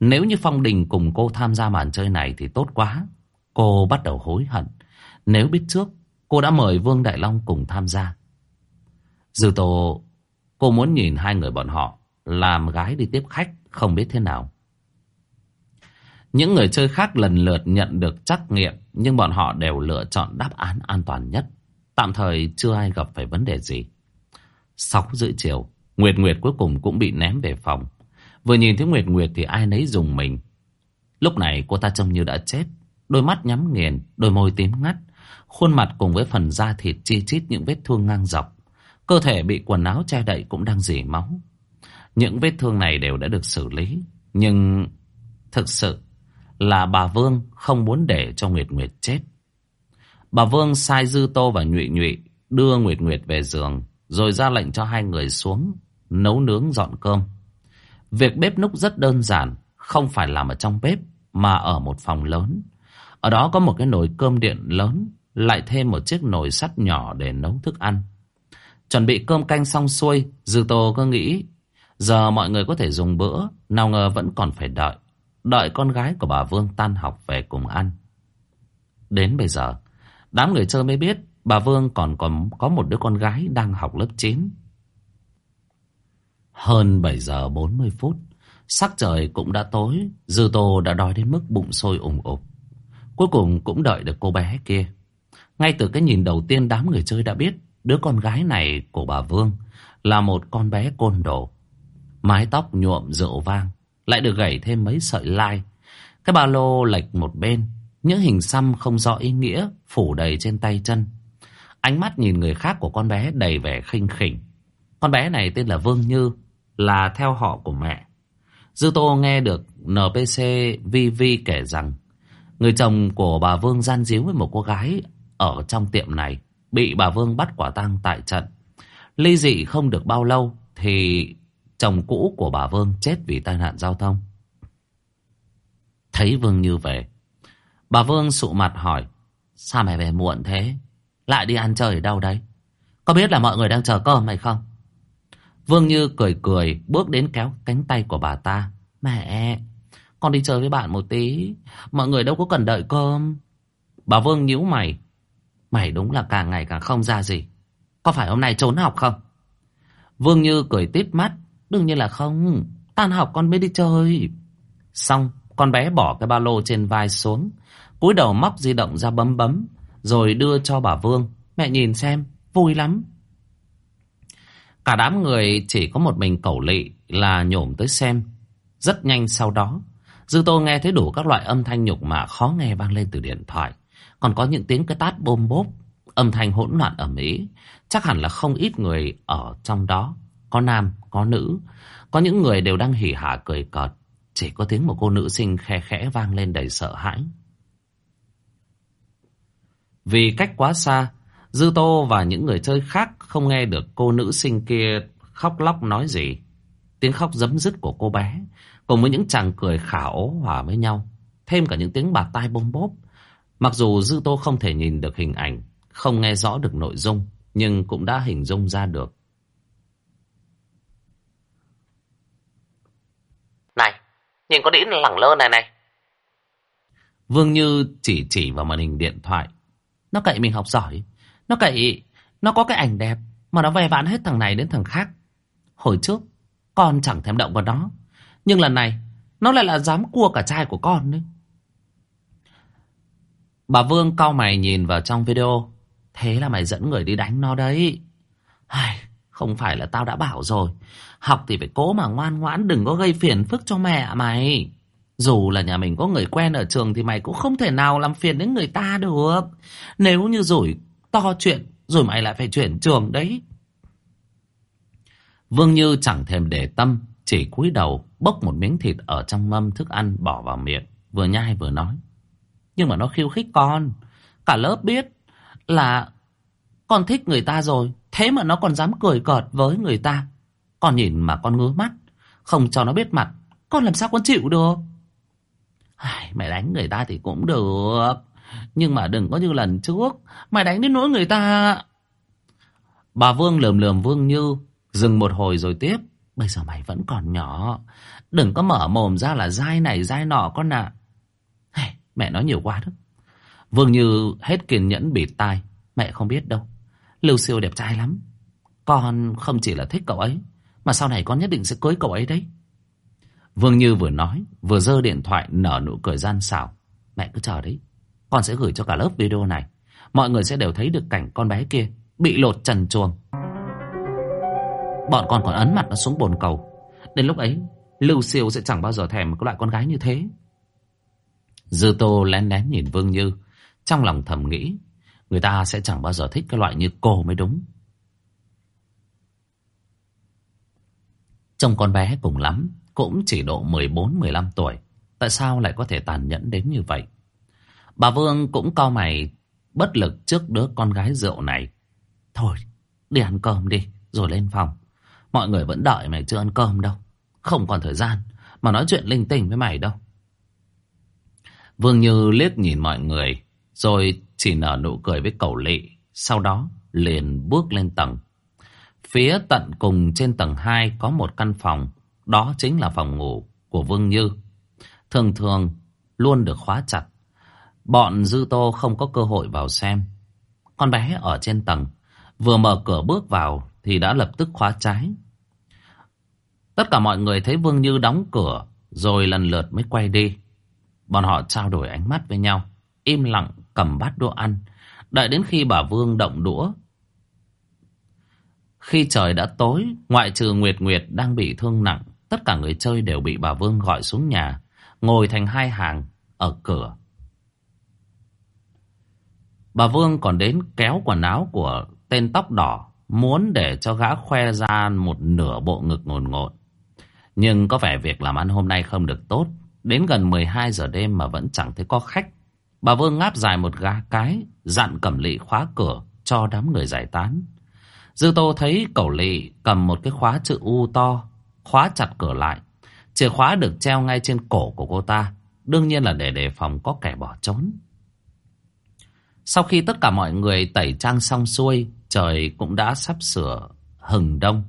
nếu như Phong Đình cùng cô tham gia màn chơi này thì tốt quá. Cô bắt đầu hối hận. Nếu biết trước, cô đã mời Vương Đại Long cùng tham gia. Dư Tô, cô muốn nhìn hai người bọn họ làm gái đi tiếp khách, không biết thế nào. Những người chơi khác lần lượt nhận được trắc nghiệm, nhưng bọn họ đều lựa chọn đáp án an toàn nhất. Tạm thời chưa ai gặp phải vấn đề gì. Sáu rưỡi chiều, Nguyệt Nguyệt cuối cùng cũng bị ném về phòng. Vừa nhìn thấy Nguyệt Nguyệt thì ai nấy dùng mình. Lúc này cô ta trông như đã chết. Đôi mắt nhắm nghiền, đôi môi tím ngắt. Khuôn mặt cùng với phần da thịt chi chít những vết thương ngang dọc. Cơ thể bị quần áo che đậy cũng đang dỉ máu. Những vết thương này đều đã được xử lý. Nhưng thực sự là bà Vương không muốn để cho Nguyệt Nguyệt chết. Bà Vương sai Dư Tô và Nhụy Nhụy đưa Nguyệt Nguyệt về giường. Rồi ra lệnh cho hai người xuống nấu nướng dọn cơm. Việc bếp núc rất đơn giản, không phải làm ở trong bếp mà ở một phòng lớn. Ở đó có một cái nồi cơm điện lớn, lại thêm một chiếc nồi sắt nhỏ để nấu thức ăn. Chuẩn bị cơm canh xong xuôi, Dư Tô có nghĩ giờ mọi người có thể dùng bữa, nào ngờ vẫn còn phải đợi. Đợi con gái của bà Vương tan học về cùng ăn. Đến bây giờ, đám người chơi mới biết bà Vương còn còn có một đứa con gái đang học lớp 9. Hơn 7 giờ 40 phút, sắc trời cũng đã tối, Dư Tô đã đói đến mức bụng sôi ủng ục. Cuối cùng cũng đợi được cô bé kia. Ngay từ cái nhìn đầu tiên đám người chơi đã biết đứa con gái này của bà Vương là một con bé côn đồ. Mái tóc nhuộm rượu vang, lại được gảy thêm mấy sợi lai. Cái ba lô lệch một bên, những hình xăm không rõ ý nghĩa phủ đầy trên tay chân. Ánh mắt nhìn người khác của con bé đầy vẻ khinh khỉnh. Con bé này tên là Vương Như, là theo họ của mẹ. Dư Tô nghe được NPC VV kể rằng Người chồng của bà Vương gian díu với một cô gái ở trong tiệm này. Bị bà Vương bắt quả tang tại trận. Ly dị không được bao lâu thì chồng cũ của bà Vương chết vì tai nạn giao thông. Thấy Vương Như về. Bà Vương sụ mặt hỏi. Sao mày về muộn thế? Lại đi ăn chơi ở đâu đấy? Có biết là mọi người đang chờ cơm hay không? Vương Như cười cười bước đến kéo cánh tay của bà ta. Mẹ, con đi chơi với bạn một tí. Mọi người đâu có cần đợi cơm. Bà Vương nhíu mày. Mày đúng là càng ngày càng không ra gì. Có phải hôm nay trốn học không? Vương Như cười tít mắt. Đương nhiên là không. Tan học con mới đi chơi. Xong, con bé bỏ cái ba lô trên vai xuống. cúi đầu móc di động ra bấm bấm. Rồi đưa cho bà Vương. Mẹ nhìn xem, vui lắm. Cả đám người chỉ có một mình cẩu lị là nhổm tới xem. Rất nhanh sau đó, Dư Tô nghe thấy đủ các loại âm thanh nhục mạ khó nghe vang lên từ điện thoại. Còn có những tiếng cái tát bôm bốp, âm thanh hỗn loạn ở Mỹ. Chắc hẳn là không ít người ở trong đó. Có nam, có nữ. Có những người đều đang hỉ hả cười cợt. Chỉ có tiếng một cô nữ sinh khe khẽ vang lên đầy sợ hãi. Vì cách quá xa, Dư Tô và những người chơi khác không nghe được cô nữ sinh kia khóc lóc nói gì. Tiếng khóc giấm dứt của cô bé, cùng với những chàng cười khả ố hòa với nhau. Thêm cả những tiếng bạt tai bông bốp. Mặc dù Dư Tô không thể nhìn được hình ảnh, không nghe rõ được nội dung, nhưng cũng đã hình dung ra được. Này, nhìn có đĩa lẳng lơ này này. Vương Như chỉ chỉ vào màn hình điện thoại. Nó cậy mình học giỏi. Nó cậy, nó có cái ảnh đẹp mà nó ve vãn hết thằng này đến thằng khác. Hồi trước, con chẳng thèm động vào nó. Nhưng lần này, nó lại là dám cua cả trai của con đấy. Bà Vương cau mày nhìn vào trong video. Thế là mày dẫn người đi đánh nó đấy. Ai, không phải là tao đã bảo rồi. Học thì phải cố mà ngoan ngoãn đừng có gây phiền phức cho mẹ mày. Dù là nhà mình có người quen ở trường thì mày cũng không thể nào làm phiền đến người ta được. Nếu như rủi to chuyện rồi mày lại phải chuyển trường đấy. Vương Như chẳng thèm để tâm, chỉ cúi đầu bốc một miếng thịt ở trong mâm thức ăn bỏ vào miệng, vừa nhai vừa nói. Nhưng mà nó khiêu khích con, cả lớp biết là con thích người ta rồi, thế mà nó còn dám cười cợt với người ta. Con nhìn mà con ngứa mắt, không cho nó biết mặt, con làm sao con chịu được. Ai, mày đánh người ta thì cũng được. Nhưng mà đừng có như lần trước. Mày đánh đến nỗi người ta... Bà Vương lườm lườm Vương Như. Dừng một hồi rồi tiếp. Bây giờ mày vẫn còn nhỏ. Đừng có mở mồm ra là dai này dai nọ con ạ. À mẹ nói nhiều quá đó. Vương Như hết kiên nhẫn bịt tai. Mẹ không biết đâu. Lưu siêu đẹp trai lắm. Con không chỉ là thích cậu ấy. Mà sau này con nhất định sẽ cưới cậu ấy đấy. Vương Như vừa nói, vừa giơ điện thoại nở nụ cười gian xảo. Mẹ cứ chờ đấy, con sẽ gửi cho cả lớp video này. Mọi người sẽ đều thấy được cảnh con bé kia bị lột trần chuồng. Bọn con còn ấn mặt nó xuống bồn cầu. Đến lúc ấy, Lưu Siêu sẽ chẳng bao giờ thèm một loại con gái như thế. Dư Tô lén lén nhìn Vương Như, trong lòng thầm nghĩ, người ta sẽ chẳng bao giờ thích cái loại như cô mới đúng. Trông con bé cùng lắm, cũng chỉ độ 14-15 tuổi. Tại sao lại có thể tàn nhẫn đến như vậy? Bà Vương cũng cau mày bất lực trước đứa con gái rượu này. Thôi, đi ăn cơm đi, rồi lên phòng. Mọi người vẫn đợi mày chưa ăn cơm đâu. Không còn thời gian mà nói chuyện linh tinh với mày đâu. Vương Như liếc nhìn mọi người, rồi chỉ nở nụ cười với cậu lị. Sau đó liền bước lên tầng. Phía tận cùng trên tầng 2 có một căn phòng đó chính là phòng ngủ của Vương Như. Thường thường luôn được khóa chặt. Bọn Dư Tô không có cơ hội vào xem. Con bé ở trên tầng, vừa mở cửa bước vào thì đã lập tức khóa trái. Tất cả mọi người thấy Vương Như đóng cửa rồi lần lượt mới quay đi. Bọn họ trao đổi ánh mắt với nhau, im lặng cầm bát đũa ăn, đợi đến khi bà Vương động đũa. Khi trời đã tối, ngoại trừ Nguyệt Nguyệt đang bị thương nặng, Tất cả người chơi đều bị bà Vương gọi xuống nhà, ngồi thành hai hàng ở cửa. Bà Vương còn đến kéo quần áo của tên tóc đỏ, muốn để cho gã khoe ra một nửa bộ ngực ngồn ngộn. Nhưng có vẻ việc làm ăn hôm nay không được tốt. Đến gần 12 giờ đêm mà vẫn chẳng thấy có khách. Bà Vương ngáp dài một gá cái, dặn cẩm lị khóa cửa cho đám người giải tán. Dư Tô thấy cẩu lị cầm một cái khóa chữ U to, khóa chặt cửa lại. Chìa khóa được treo ngay trên cổ của cô ta, đương nhiên là để đề phòng có kẻ bỏ trốn. Sau khi tất cả mọi người tẩy trang xong xuôi, trời cũng đã sắp sửa hừng đông.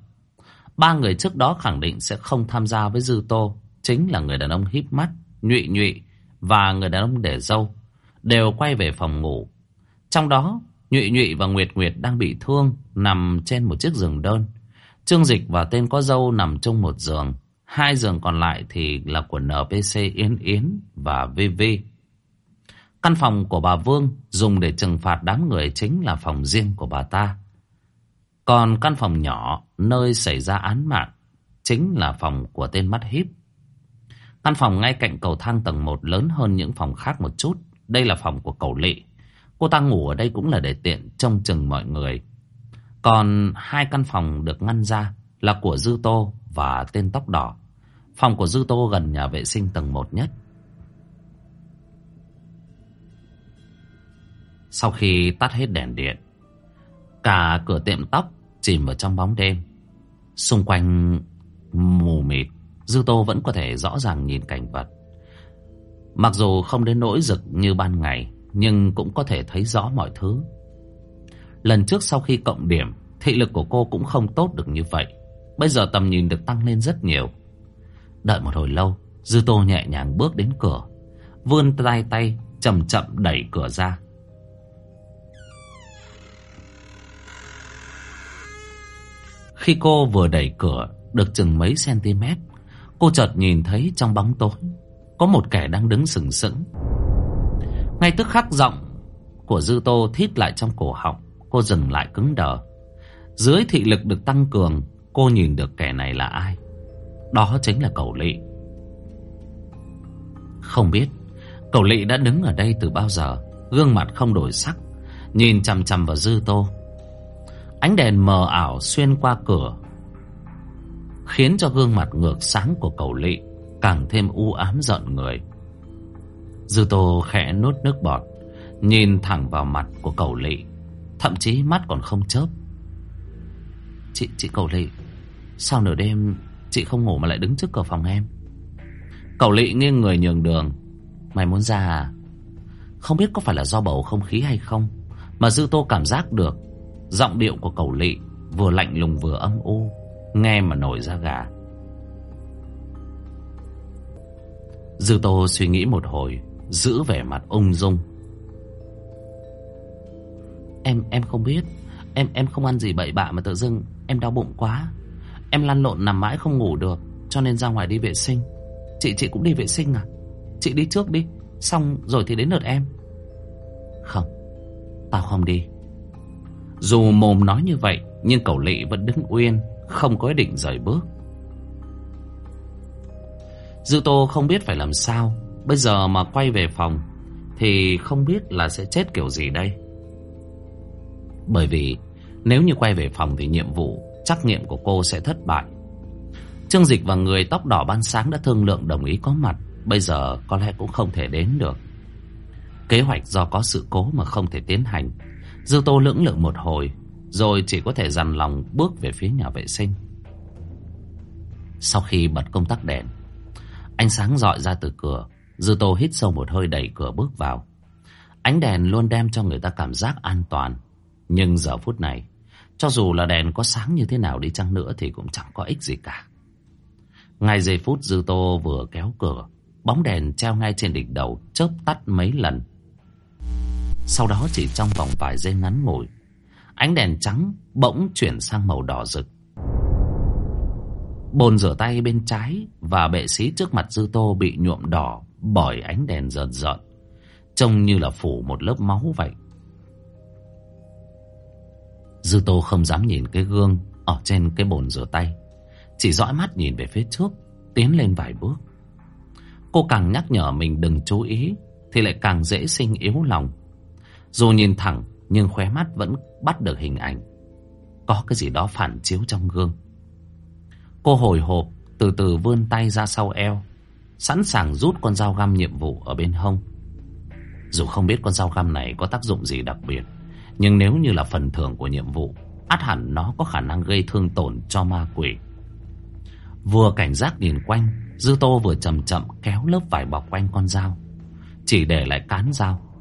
Ba người trước đó khẳng định sẽ không tham gia với Dư Tô, chính là người đàn ông híp mắt, nhụy nhụy và người đàn ông để dâu, đều quay về phòng ngủ. Trong đó, nhụy nhụy và Nguyệt Nguyệt đang bị thương, nằm trên một chiếc giường đơn. Trương Dịch và tên có dâu nằm chung một giường. Hai giường còn lại thì là của NPC Yến Yến và VV. Căn phòng của bà Vương dùng để trừng phạt đám người chính là phòng riêng của bà ta. Còn căn phòng nhỏ nơi xảy ra án mạng chính là phòng của tên mắt híp. Căn phòng ngay cạnh cầu thang tầng 1 lớn hơn những phòng khác một chút. Đây là phòng của cầu lị. Cô ta ngủ ở đây cũng là để tiện trông chừng mọi người. Còn hai căn phòng được ngăn ra là của Dư Tô và tên tóc đỏ. Phòng của Dư Tô gần nhà vệ sinh tầng 1 nhất. Sau khi tắt hết đèn điện, cả cửa tiệm tóc chìm vào trong bóng đêm. Xung quanh mù mịt, Dư Tô vẫn có thể rõ ràng nhìn cảnh vật. Mặc dù không đến nỗi rực như ban ngày, nhưng cũng có thể thấy rõ mọi thứ. Lần trước sau khi cộng điểm, thị lực của cô cũng không tốt được như vậy. Bây giờ tầm nhìn được tăng lên rất nhiều. Đợi một hồi lâu, Dư Tô nhẹ nhàng bước đến cửa, vươn tay tay chậm chậm đẩy cửa ra. Khi cô vừa đẩy cửa được chừng mấy cm, cô chợt nhìn thấy trong bóng tối có một kẻ đang đứng sừng sững. Ngay tức khắc giọng của Dư Tô thít lại trong cổ họng, cô dừng lại cứng đờ. Dưới thị lực được tăng cường, cô nhìn được kẻ này là ai. Đó chính là Cầu Lị. Không biết, Cầu Lị đã đứng ở đây từ bao giờ, gương mặt không đổi sắc, nhìn chằm chằm vào Dư Tô. Ánh đèn mờ ảo xuyên qua cửa Khiến cho gương mặt ngược sáng của cầu lị Càng thêm u ám giận người. Dư tô khẽ nuốt nước bọt Nhìn thẳng vào mặt của cầu lị Thậm chí mắt còn không chớp. Chị, chị cầu lị Sao nửa đêm chị không ngủ mà lại đứng trước cửa phòng em? Cầu lị nghiêng người nhường đường. Mày muốn ra à? Không biết có phải là do bầu không khí hay không Mà Dư Tô cảm giác được Giọng điệu của cầu lị vừa lạnh lùng vừa âm u, nghe mà nổi da gà. Dư Tô suy nghĩ một hồi, giữ vẻ mặt ung dung. Em em không biết, em em không ăn gì bậy bạ mà tự dưng em đau bụng quá. Em lăn lộn nằm mãi không ngủ được, cho nên ra ngoài đi vệ sinh. Chị chị cũng đi vệ sinh à? Chị đi trước đi, xong rồi thì đến lượt em. Không, tao không đi. Dù mồm nói như vậy Nhưng cậu lị vẫn đứng uyên không có ý định rời bước. Dư tô không biết phải làm sao. Bây giờ mà quay về phòng Thì không biết là sẽ chết kiểu gì đây. Bởi vì Nếu như quay về phòng thì nhiệm vụ, Trắc nghiệm của cô sẽ thất bại. Trương Dịch và người tóc đỏ ban sáng đã thương lượng đồng ý có mặt. Bây giờ có lẽ cũng không thể đến được. Kế hoạch do có sự cố mà không thể tiến hành. Dư Tô lưỡng lự một hồi. Rồi chỉ có thể dằn lòng bước về phía nhà vệ sinh. Sau khi bật công tắc đèn, Ánh sáng dọi ra từ cửa, Dư Tô hít sâu một hơi đẩy cửa bước vào. Ánh đèn luôn đem cho người ta cảm giác an toàn. Nhưng giờ phút này, Cho dù là đèn có sáng như thế nào đi chăng nữa Thì cũng chẳng có ích gì cả. Ngay giây phút Dư Tô vừa kéo cửa, Bóng đèn treo ngay trên đỉnh đầu Chớp tắt mấy lần. Sau đó chỉ trong vòng vài giây ngắn ngủi Ánh đèn trắng bỗng chuyển sang màu đỏ rực. Bồn rửa tay bên trái Và bệ xí trước mặt Dư Tô bị nhuộm đỏ Bởi ánh đèn rợn rợn, Trông như là phủ một lớp máu vậy. Dư Tô không dám nhìn cái gương Ở trên cái bồn rửa tay, Chỉ dõi mắt nhìn về phía trước, Tiến lên vài bước. Cô càng nhắc nhở mình đừng chú ý Thì lại càng dễ sinh yếu lòng. Dù nhìn thẳng nhưng khóe mắt vẫn bắt được hình ảnh. Có cái gì đó phản chiếu trong gương. Cô hồi hộp, từ từ vươn tay ra sau eo. Sẵn sàng rút con dao găm nhiệm vụ ở bên hông. Dù không biết con dao găm này có tác dụng gì đặc biệt, Nhưng nếu như là phần thưởng của nhiệm vụ, át hẳn nó có khả năng gây thương tổn cho ma quỷ Vừa cảnh giác nhìn quanh, Dư Tô vừa chậm chậm kéo lớp vải bọc quanh con dao, Chỉ để lại cán dao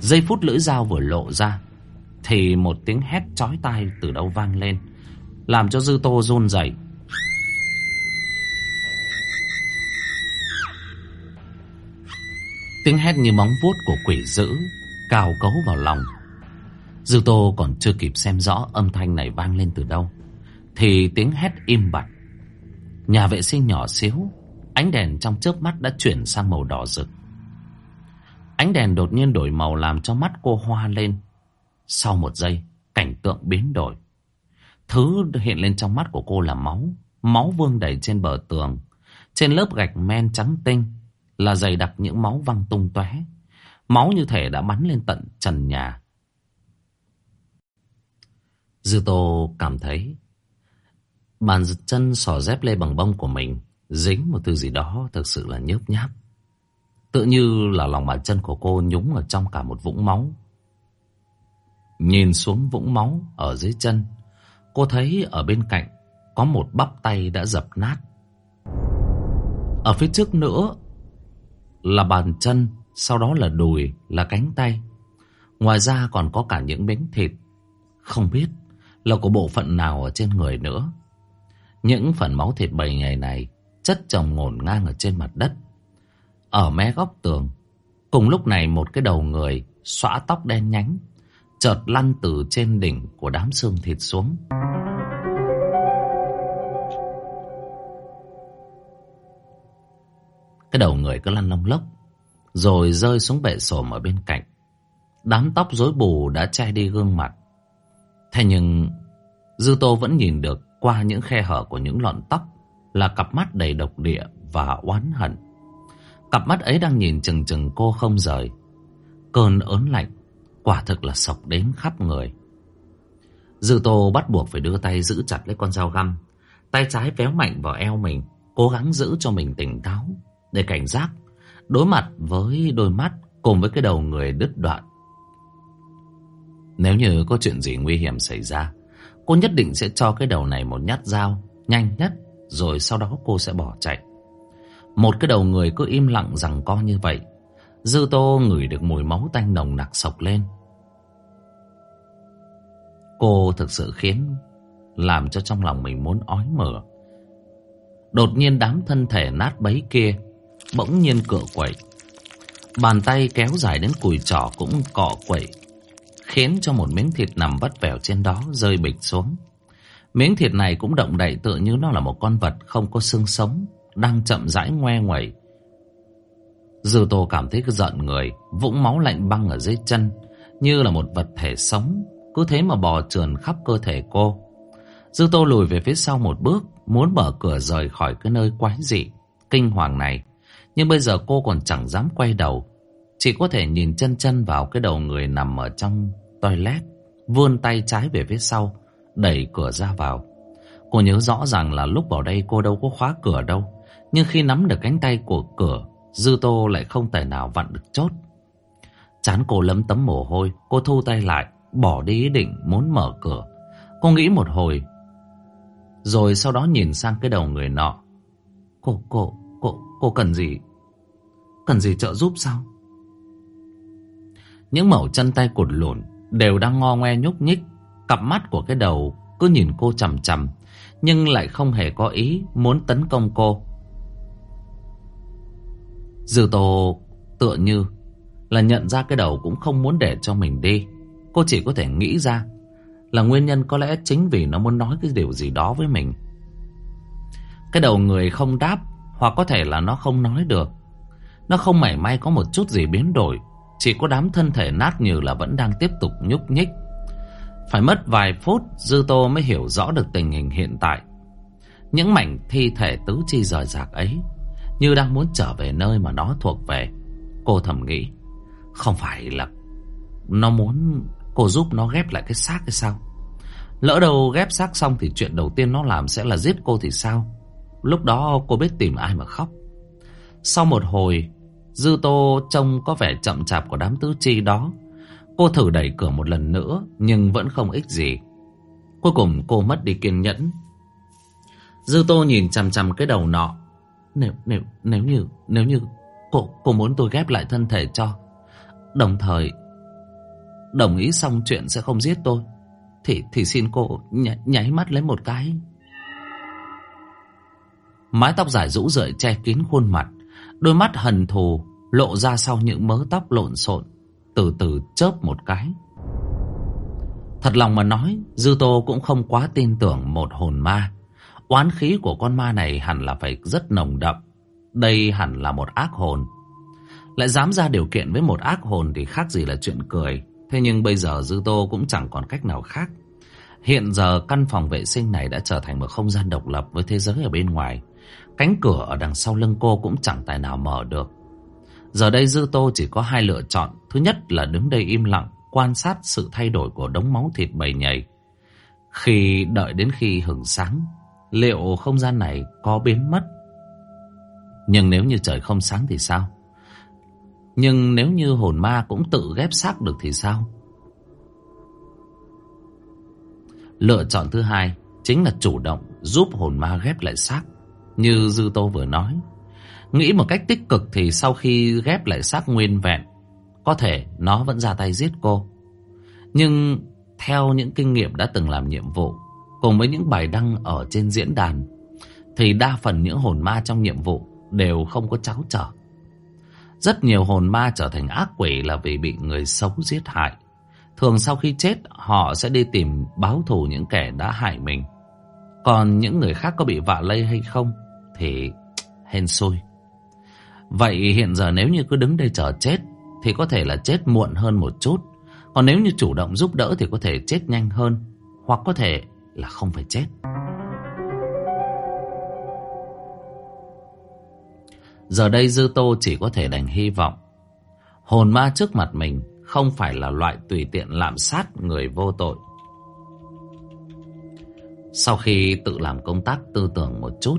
Giây phút lưỡi dao vừa lộ ra, Thì một tiếng hét chói tai từ đâu vang lên, Làm cho Dư Tô run rẩy. Tiếng hét như móng vuốt của quỷ dữ Cào cấu vào lòng. Dư Tô còn chưa kịp xem rõ âm thanh này vang lên từ đâu, Thì tiếng hét im bặt. Nhà vệ sinh nhỏ xíu, Ánh đèn trong chớp mắt đã chuyển sang màu đỏ rực. Ánh đèn đột nhiên đổi màu làm cho mắt cô hoa lên. Sau một giây, Cảnh tượng biến đổi. Thứ hiện lên trong mắt của cô là máu. Máu vương đầy trên bờ tường. Trên lớp gạch men trắng tinh Là dày đặc những máu văng tung tóe. Máu như thể đã bắn lên tận trần nhà. Dư Tô cảm thấy Bàn chân sò dép lê bằng bông của mình Dính một thứ gì đó thực sự là nhớp nháp. Tự như là lòng bàn chân của cô nhúng ở trong cả một vũng máu. Nhìn xuống vũng máu ở dưới chân, Cô thấy ở bên cạnh Có một bắp tay đã dập nát. Ở phía trước nữa Là bàn chân, Sau đó là đùi, Là cánh tay. Ngoài ra còn có cả những miếng thịt. Không biết là của bộ phận nào ở trên người nữa. Những phần máu thịt bầy ngày này chất chồng ngổn ngang ở trên mặt đất. Ở mé góc tường, cùng lúc này một cái đầu người xõa tóc đen nhánh, chợt lăn từ trên đỉnh của đám xương thịt xuống. Cái đầu người cứ lăn lông lốc, rồi rơi xuống bệ sổm ở bên cạnh. Đám tóc rối bù đã che đi gương mặt. Thế nhưng Dư Tô vẫn nhìn được qua những khe hở của những lọn tóc là cặp mắt đầy độc địa và oán hận. Cặp mắt ấy đang nhìn chừng chừng cô không rời. Cơn ớn lạnh quả thực là sọc đến khắp người. Dư Tô bắt buộc phải đưa tay giữ chặt lấy con dao găm. Tay trái véo mạnh vào eo mình, cố gắng giữ cho mình tỉnh táo để cảnh giác đối mặt với đôi mắt cùng với cái đầu người đứt đoạn. Nếu như có chuyện gì nguy hiểm xảy ra, Cô nhất định sẽ cho cái đầu này một nhát dao Nhanh nhất Rồi sau đó cô sẽ bỏ chạy một cái đầu người cứ im lặng rằng co như vậy. Dư tô ngửi được mùi máu tanh nồng nặc sộc lên. Cô thực sự khiến Làm cho trong lòng mình muốn ói mửa Đột nhiên đám thân thể nát bấy kia Bỗng nhiên cựa quậy. Bàn tay kéo dài đến cùi trỏ cũng cọ quậy khiến cho một miếng thịt nằm vắt vẻo trên đó rơi bịch xuống. Miếng thịt này cũng động đậy tựa như nó là một con vật không có xương sống, đang chậm rãi ngoe nguẩy. Dư Tô cảm thấy cái giận người, vũng máu lạnh băng ở dưới chân, như là một vật thể sống, cứ thế mà bò trườn khắp cơ thể cô. Dư Tô lùi về phía sau một bước, muốn mở cửa rời khỏi cái nơi quái dị, kinh hoàng này. Nhưng bây giờ cô còn chẳng dám quay đầu, chỉ có thể nhìn chân chân vào cái đầu người nằm ở trong toilet, vươn tay trái về phía sau, đẩy cửa ra vào. Cô nhớ rõ ràng là lúc vào đây cô đâu có khóa cửa đâu, nhưng khi nắm được cánh tay của cửa, Dư Tô lại không thể nào vặn được chốt. Chán cô lấm tấm mồ hôi, cô thu tay lại, bỏ đi ý định muốn mở cửa. Cô nghĩ một hồi, rồi sau đó nhìn sang cái đầu người nọ. Cô, cô, cô, cô cần gì? Cần gì trợ giúp sao? Những mẩu chân tay cột lộn đều đang ngo ngoe nhúc nhích. Cặp mắt của cái đầu cứ nhìn cô chằm chằm, nhưng lại không hề có ý muốn tấn công cô. Dư Tô tựa như là nhận ra cái đầu cũng không muốn để cho mình đi. Cô chỉ có thể nghĩ ra là nguyên nhân có lẽ chính vì nó muốn nói cái điều gì đó với mình. Cái đầu người không đáp, hoặc có thể là nó không nói được. Nó không mảy may có một chút gì biến đổi, chỉ có đám thân thể nát như là vẫn đang tiếp tục nhúc nhích Phải mất vài phút, Dư Tô mới hiểu rõ được tình hình hiện tại Những mảnh thi thể tứ chi rời rạc ấy như đang muốn trở về nơi mà nó thuộc về Cô thầm nghĩ, Không phải là Nó muốn cô giúp nó ghép lại cái xác hay sao Lỡ đầu ghép xác xong Thì chuyện đầu tiên nó làm sẽ là giết cô thì sao Lúc đó cô biết tìm ai mà khóc Sau một hồi, Dư Tô trông có vẻ chậm chạp của đám tứ chi đó. Cô thử đẩy cửa một lần nữa, nhưng vẫn không ích gì. Cuối cùng cô mất đi kiên nhẫn. Dư Tô nhìn chằm chằm cái đầu nọ. Nếu nếu nếu như nếu như cô cô muốn tôi ghép lại thân thể cho, đồng thời đồng ý xong chuyện sẽ không giết tôi, thì thì xin cô nháy, nháy mắt lấy một cái. Mái tóc dài rũ rượi che kín khuôn mặt, đôi mắt hần thù lộ ra sau những mớ tóc lộn xộn, từ từ chớp một cái. Thật lòng mà nói, Dư Tô cũng không quá tin tưởng một hồn ma. Oán khí của con ma này hẳn là phải rất nồng đậm. Đây hẳn là một ác hồn. Lại dám ra điều kiện với một ác hồn thì khác gì là chuyện cười. Thế nhưng bây giờ Dư Tô cũng chẳng còn cách nào khác. Hiện giờ căn phòng vệ sinh này đã trở thành một không gian độc lập với thế giới ở bên ngoài. Cánh cửa ở đằng sau lưng cô cũng chẳng tài nào mở được. Giờ đây Dư Tô chỉ có hai lựa chọn. Thứ nhất là đứng đây im lặng, quan sát sự thay đổi của đống máu thịt bầy nhầy. Khi đợi đến khi hừng sáng, liệu không gian này có biến mất? Nhưng nếu như trời không sáng thì sao? Nhưng nếu như hồn ma cũng tự ghép xác được thì sao? Lựa chọn thứ hai chính là chủ động giúp hồn ma ghép lại xác. Như Dư Tô vừa nói. Nghĩ một cách tích cực thì sau khi ghép lại xác nguyên vẹn, có thể nó vẫn ra tay giết cô. Nhưng theo những kinh nghiệm đã từng làm nhiệm vụ, cùng với những bài đăng ở trên diễn đàn, thì đa phần những hồn ma trong nhiệm vụ đều không có cháu trở. Rất nhiều hồn ma trở thành ác quỷ là vì bị người xấu giết hại. Thường sau khi chết, họ sẽ đi tìm báo thù những kẻ đã hại mình. Còn những người khác có bị vạ lây hay không thì hên xui. Vậy hiện giờ nếu như cứ đứng đây chờ chết thì có thể là chết muộn hơn một chút. Còn nếu như chủ động giúp đỡ thì có thể chết nhanh hơn hoặc có thể là không phải chết. Giờ đây Dư Tô chỉ có thể đành hy vọng. Hồn ma trước mặt mình không phải là loại tùy tiện lạm sát người vô tội. Sau khi tự làm công tác tư tưởng một chút,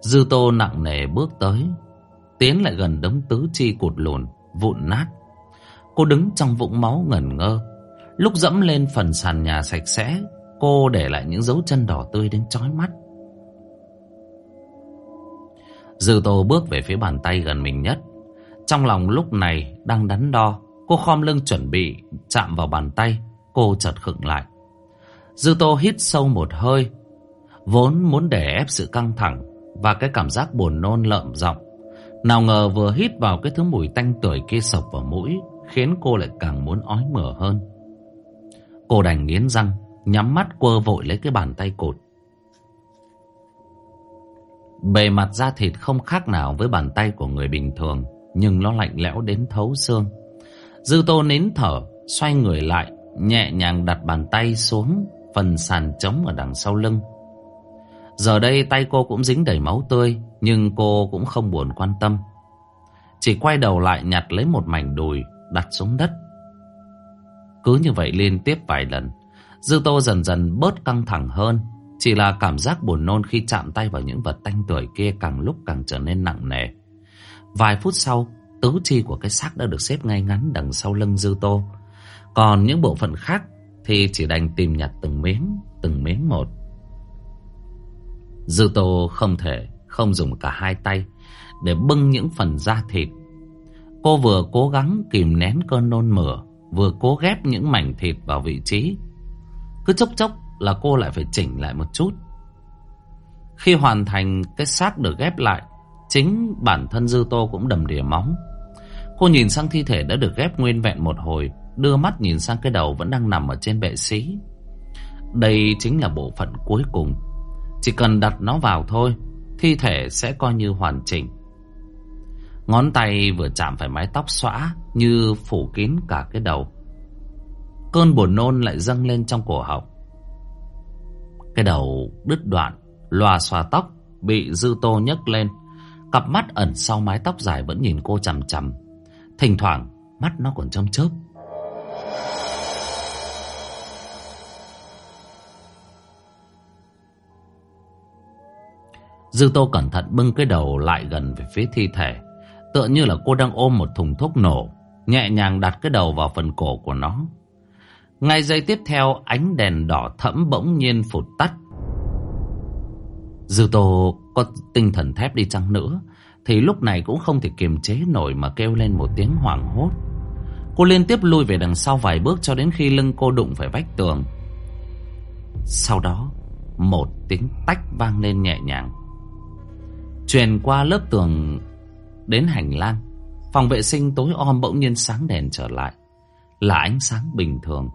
Dư Tô nặng nề bước tới, tiến lại gần đống tứ chi cụt lùn, vụn nát. Cô đứng trong vũng máu ngẩn ngơ. Lúc dẫm lên phần sàn nhà sạch sẽ, cô để lại những dấu chân đỏ tươi đến chói mắt. Dư Tô bước về phía bàn tay gần mình nhất. Trong lòng lúc này đang đắn đo, cô khom lưng chuẩn bị chạm vào bàn tay, cô chợt khựng lại. Dư Tô hít sâu một hơi, vốn muốn để ép sự căng thẳng và cái cảm giác buồn nôn lợm giọng. Nào ngờ vừa hít vào cái thứ mùi tanh tưởi kia sộc vào mũi, khiến cô lại càng muốn ói mửa hơn. Cô đành nghiến răng, nhắm mắt quơ vội lấy cái bàn tay cột. Bề mặt da thịt không khác nào với bàn tay của người bình thường, nhưng nó lạnh lẽo đến thấu xương. Dư tô nín thở, xoay người lại, nhẹ nhàng đặt bàn tay xuống phần sàn trống ở đằng sau lưng. Giờ đây tay cô cũng dính đầy máu tươi, nhưng cô cũng không buồn quan tâm. Chỉ quay đầu lại nhặt lấy một mảnh đùi, đặt xuống đất. Cứ như vậy liên tiếp vài lần, Dư Tô dần dần bớt căng thẳng hơn, chỉ là cảm giác buồn nôn khi chạm tay vào những vật tanh tuổi kia càng lúc càng trở nên nặng nề. Vài phút sau, tứ chi của cái xác đã được xếp ngay ngắn đằng sau lưng Dư Tô. Còn những bộ phận khác thì chỉ đành tìm nhặt từng miếng, từng miếng một. Dư Tô không thể không dùng cả hai tay để bưng những phần da thịt. Cô vừa cố gắng kìm nén cơn nôn mửa, vừa cố ghép những mảnh thịt vào vị trí. Cứ chốc chốc là cô lại phải chỉnh lại một chút. Khi hoàn thành cái xác được ghép lại, chính bản thân Dư Tô cũng đầm đìa móng. Cô nhìn sang thi thể đã được ghép nguyên vẹn một hồi, đưa mắt nhìn sang cái đầu vẫn đang nằm ở trên bệ xí. Đây chính là bộ phận cuối cùng. Chỉ cần đặt nó vào thôi, thi thể sẽ coi như hoàn chỉnh. Ngón tay vừa chạm phải mái tóc xõa như phủ kín cả cái đầu. Cơn buồn nôn lại dâng lên trong cổ họng. Cái đầu đứt đoạn, lòa xòa tóc, bị dư tô nhấc lên. Cặp mắt ẩn sau mái tóc dài vẫn nhìn cô chằm chằm. Thỉnh thoảng, mắt nó còn trong chớp. Dư Tô cẩn thận bưng cái đầu lại gần về phía thi thể. Tựa như là cô đang ôm một thùng thuốc nổ. Nhẹ nhàng đặt cái đầu vào phần cổ của nó. Ngay giây tiếp theo ánh đèn đỏ thẫm bỗng nhiên phụt tắt. Dư Tô có tinh thần thép đi chăng nữa thì lúc này cũng không thể kiềm chế nổi mà kêu lên một tiếng hoảng hốt. Cô liên tiếp lui về đằng sau vài bước cho đến khi lưng cô đụng phải vách tường. Sau đó, một tiếng tách vang lên nhẹ nhàng. Truyền qua lớp tường đến hành lang. Phòng vệ sinh tối om bỗng nhiên sáng đèn trở lại. Là ánh sáng bình thường.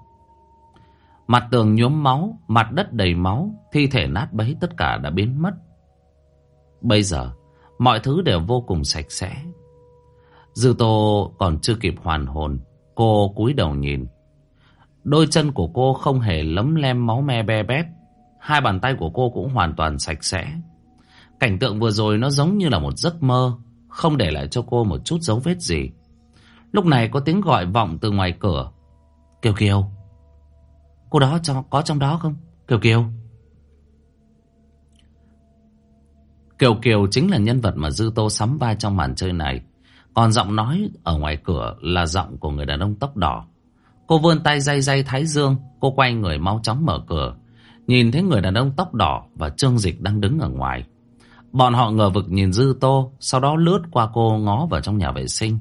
Mặt tường nhuốm máu, mặt đất đầy máu, thi thể nát bấy tất cả đã biến mất. Bây giờ, mọi thứ đều vô cùng sạch sẽ. Dư Tô còn chưa kịp hoàn hồn, cô cúi đầu nhìn. Đôi chân của cô không hề lấm lem máu me be bét, hai bàn tay của cô cũng hoàn toàn sạch sẽ. Cảnh tượng vừa rồi nó giống như là một giấc mơ, không để lại cho cô một chút dấu vết gì. Lúc này có tiếng gọi vọng từ ngoài cửa. Kiều Kiều. Cô đó cho, có trong đó không? Kiều Kiều. Kiều Kiều chính là nhân vật mà Dư Tô sắm vai trong màn chơi này. Còn giọng nói ở ngoài cửa là giọng của người đàn ông tóc đỏ. Cô vươn tay day day thái dương, cô quay người mau chóng mở cửa. Nhìn thấy người đàn ông tóc đỏ và Trương Dịch đang đứng ở ngoài. Bọn họ ngờ vực nhìn Dư Tô, sau đó lướt qua cô ngó vào trong nhà vệ sinh.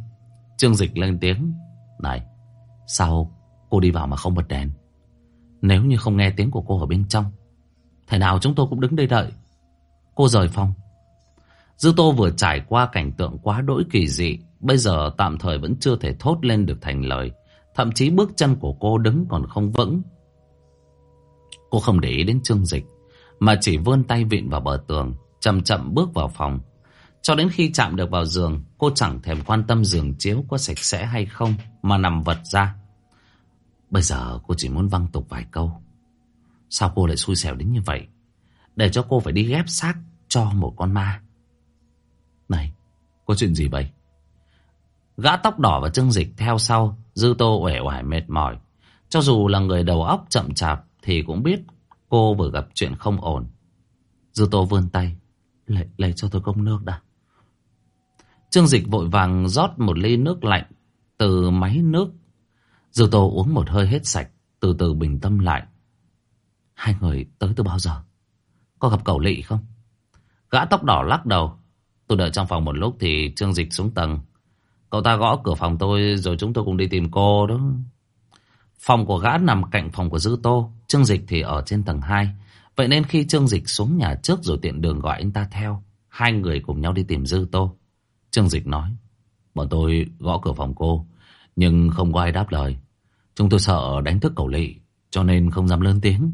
Trương Dịch lên tiếng. Này, sao cô đi vào mà không bật đèn? Nếu như không nghe tiếng của cô ở bên trong, thế nào chúng tôi cũng đứng đây đợi. Cô rời phòng. Dư Tô vừa trải qua cảnh tượng quá đỗi kỳ dị, bây giờ tạm thời vẫn chưa thể thốt lên được thành lời. Thậm chí bước chân của cô đứng còn không vững. Cô không để ý đến Trương Dịch, mà chỉ vươn tay vịn vào bờ tường, chậm chậm bước vào phòng. Cho đến khi chạm được vào giường, cô chẳng thèm quan tâm giường chiếu có sạch sẽ hay không, mà nằm vật ra. Bây giờ cô chỉ muốn văng tục vài câu. Sao cô lại xui xẻo đến như vậy? Để cho cô phải đi ghép xác cho một con ma. Này, có chuyện gì vậy? Gã tóc đỏ và chân dịch theo sau, dư tô uể oải mệt mỏi. Cho dù là người đầu óc chậm chạp thì cũng biết cô vừa gặp chuyện không ổn. Dư tô vươn tay, lấy, lấy cho tôi cốc nước đã. Trương dịch vội vàng rót một ly nước lạnh từ máy nước. Dư tô uống một hơi hết sạch, từ từ bình tâm lại. Hai người tới từ bao giờ? Có gặp cậu lị không? Gã tóc đỏ lắc đầu. Tôi đợi trong phòng một lúc thì Trương Dịch xuống tầng. Cậu ta gõ cửa phòng tôi rồi chúng tôi cùng đi tìm cô đó. Phòng của gã nằm cạnh phòng của Dư Tô. Trương Dịch thì ở trên tầng 2. Vậy nên khi Trương Dịch xuống nhà trước rồi tiện đường gọi anh ta theo. Hai người cùng nhau đi tìm Dư Tô. Trương Dịch nói. Bọn tôi gõ cửa phòng cô. Nhưng không có ai đáp lời. Chúng tôi sợ đánh thức cậu lị. Cho nên không dám lớn tiếng.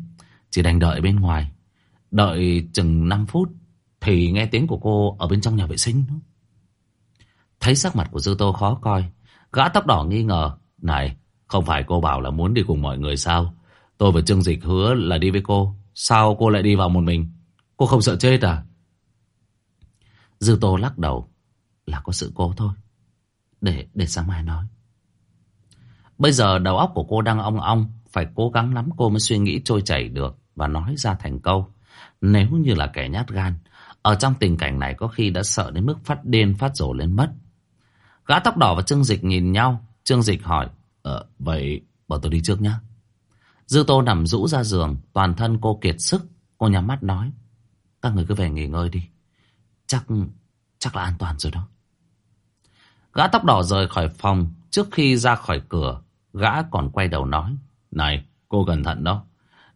Chỉ đành đợi bên ngoài. Đợi chừng 5 phút thì nghe tiếng của cô ở bên trong nhà vệ sinh Thấy sắc mặt của Dư Tô khó coi, Gã tóc đỏ nghi ngờ, Này, không phải cô bảo là muốn đi cùng mọi người sao Tôi và Trương Dịch hứa là đi với cô Sao cô lại đi vào một mình Cô không sợ chết à Dư Tô lắc đầu Là có sự cố thôi Để để sáng mai nói Bây giờ đầu óc của cô đang ong ong Phải cố gắng lắm cô mới suy nghĩ trôi chảy được Và nói ra thành câu Nếu như là kẻ nhát gan ở trong tình cảnh này có khi đã sợ đến mức phát điên phát rổ lên mất. Gã tóc đỏ và Trương Dịch nhìn nhau. Trương Dịch hỏi. Ờ, vậy bảo tôi đi trước nhé. Dư Tô nằm rũ ra giường. Toàn thân cô kiệt sức. Cô nhắm mắt nói. Các người cứ về nghỉ ngơi đi. Chắc, chắc là an toàn rồi đó. Gã tóc đỏ rời khỏi phòng. Trước khi ra khỏi cửa, gã còn quay đầu nói. Này, cô cẩn thận đó.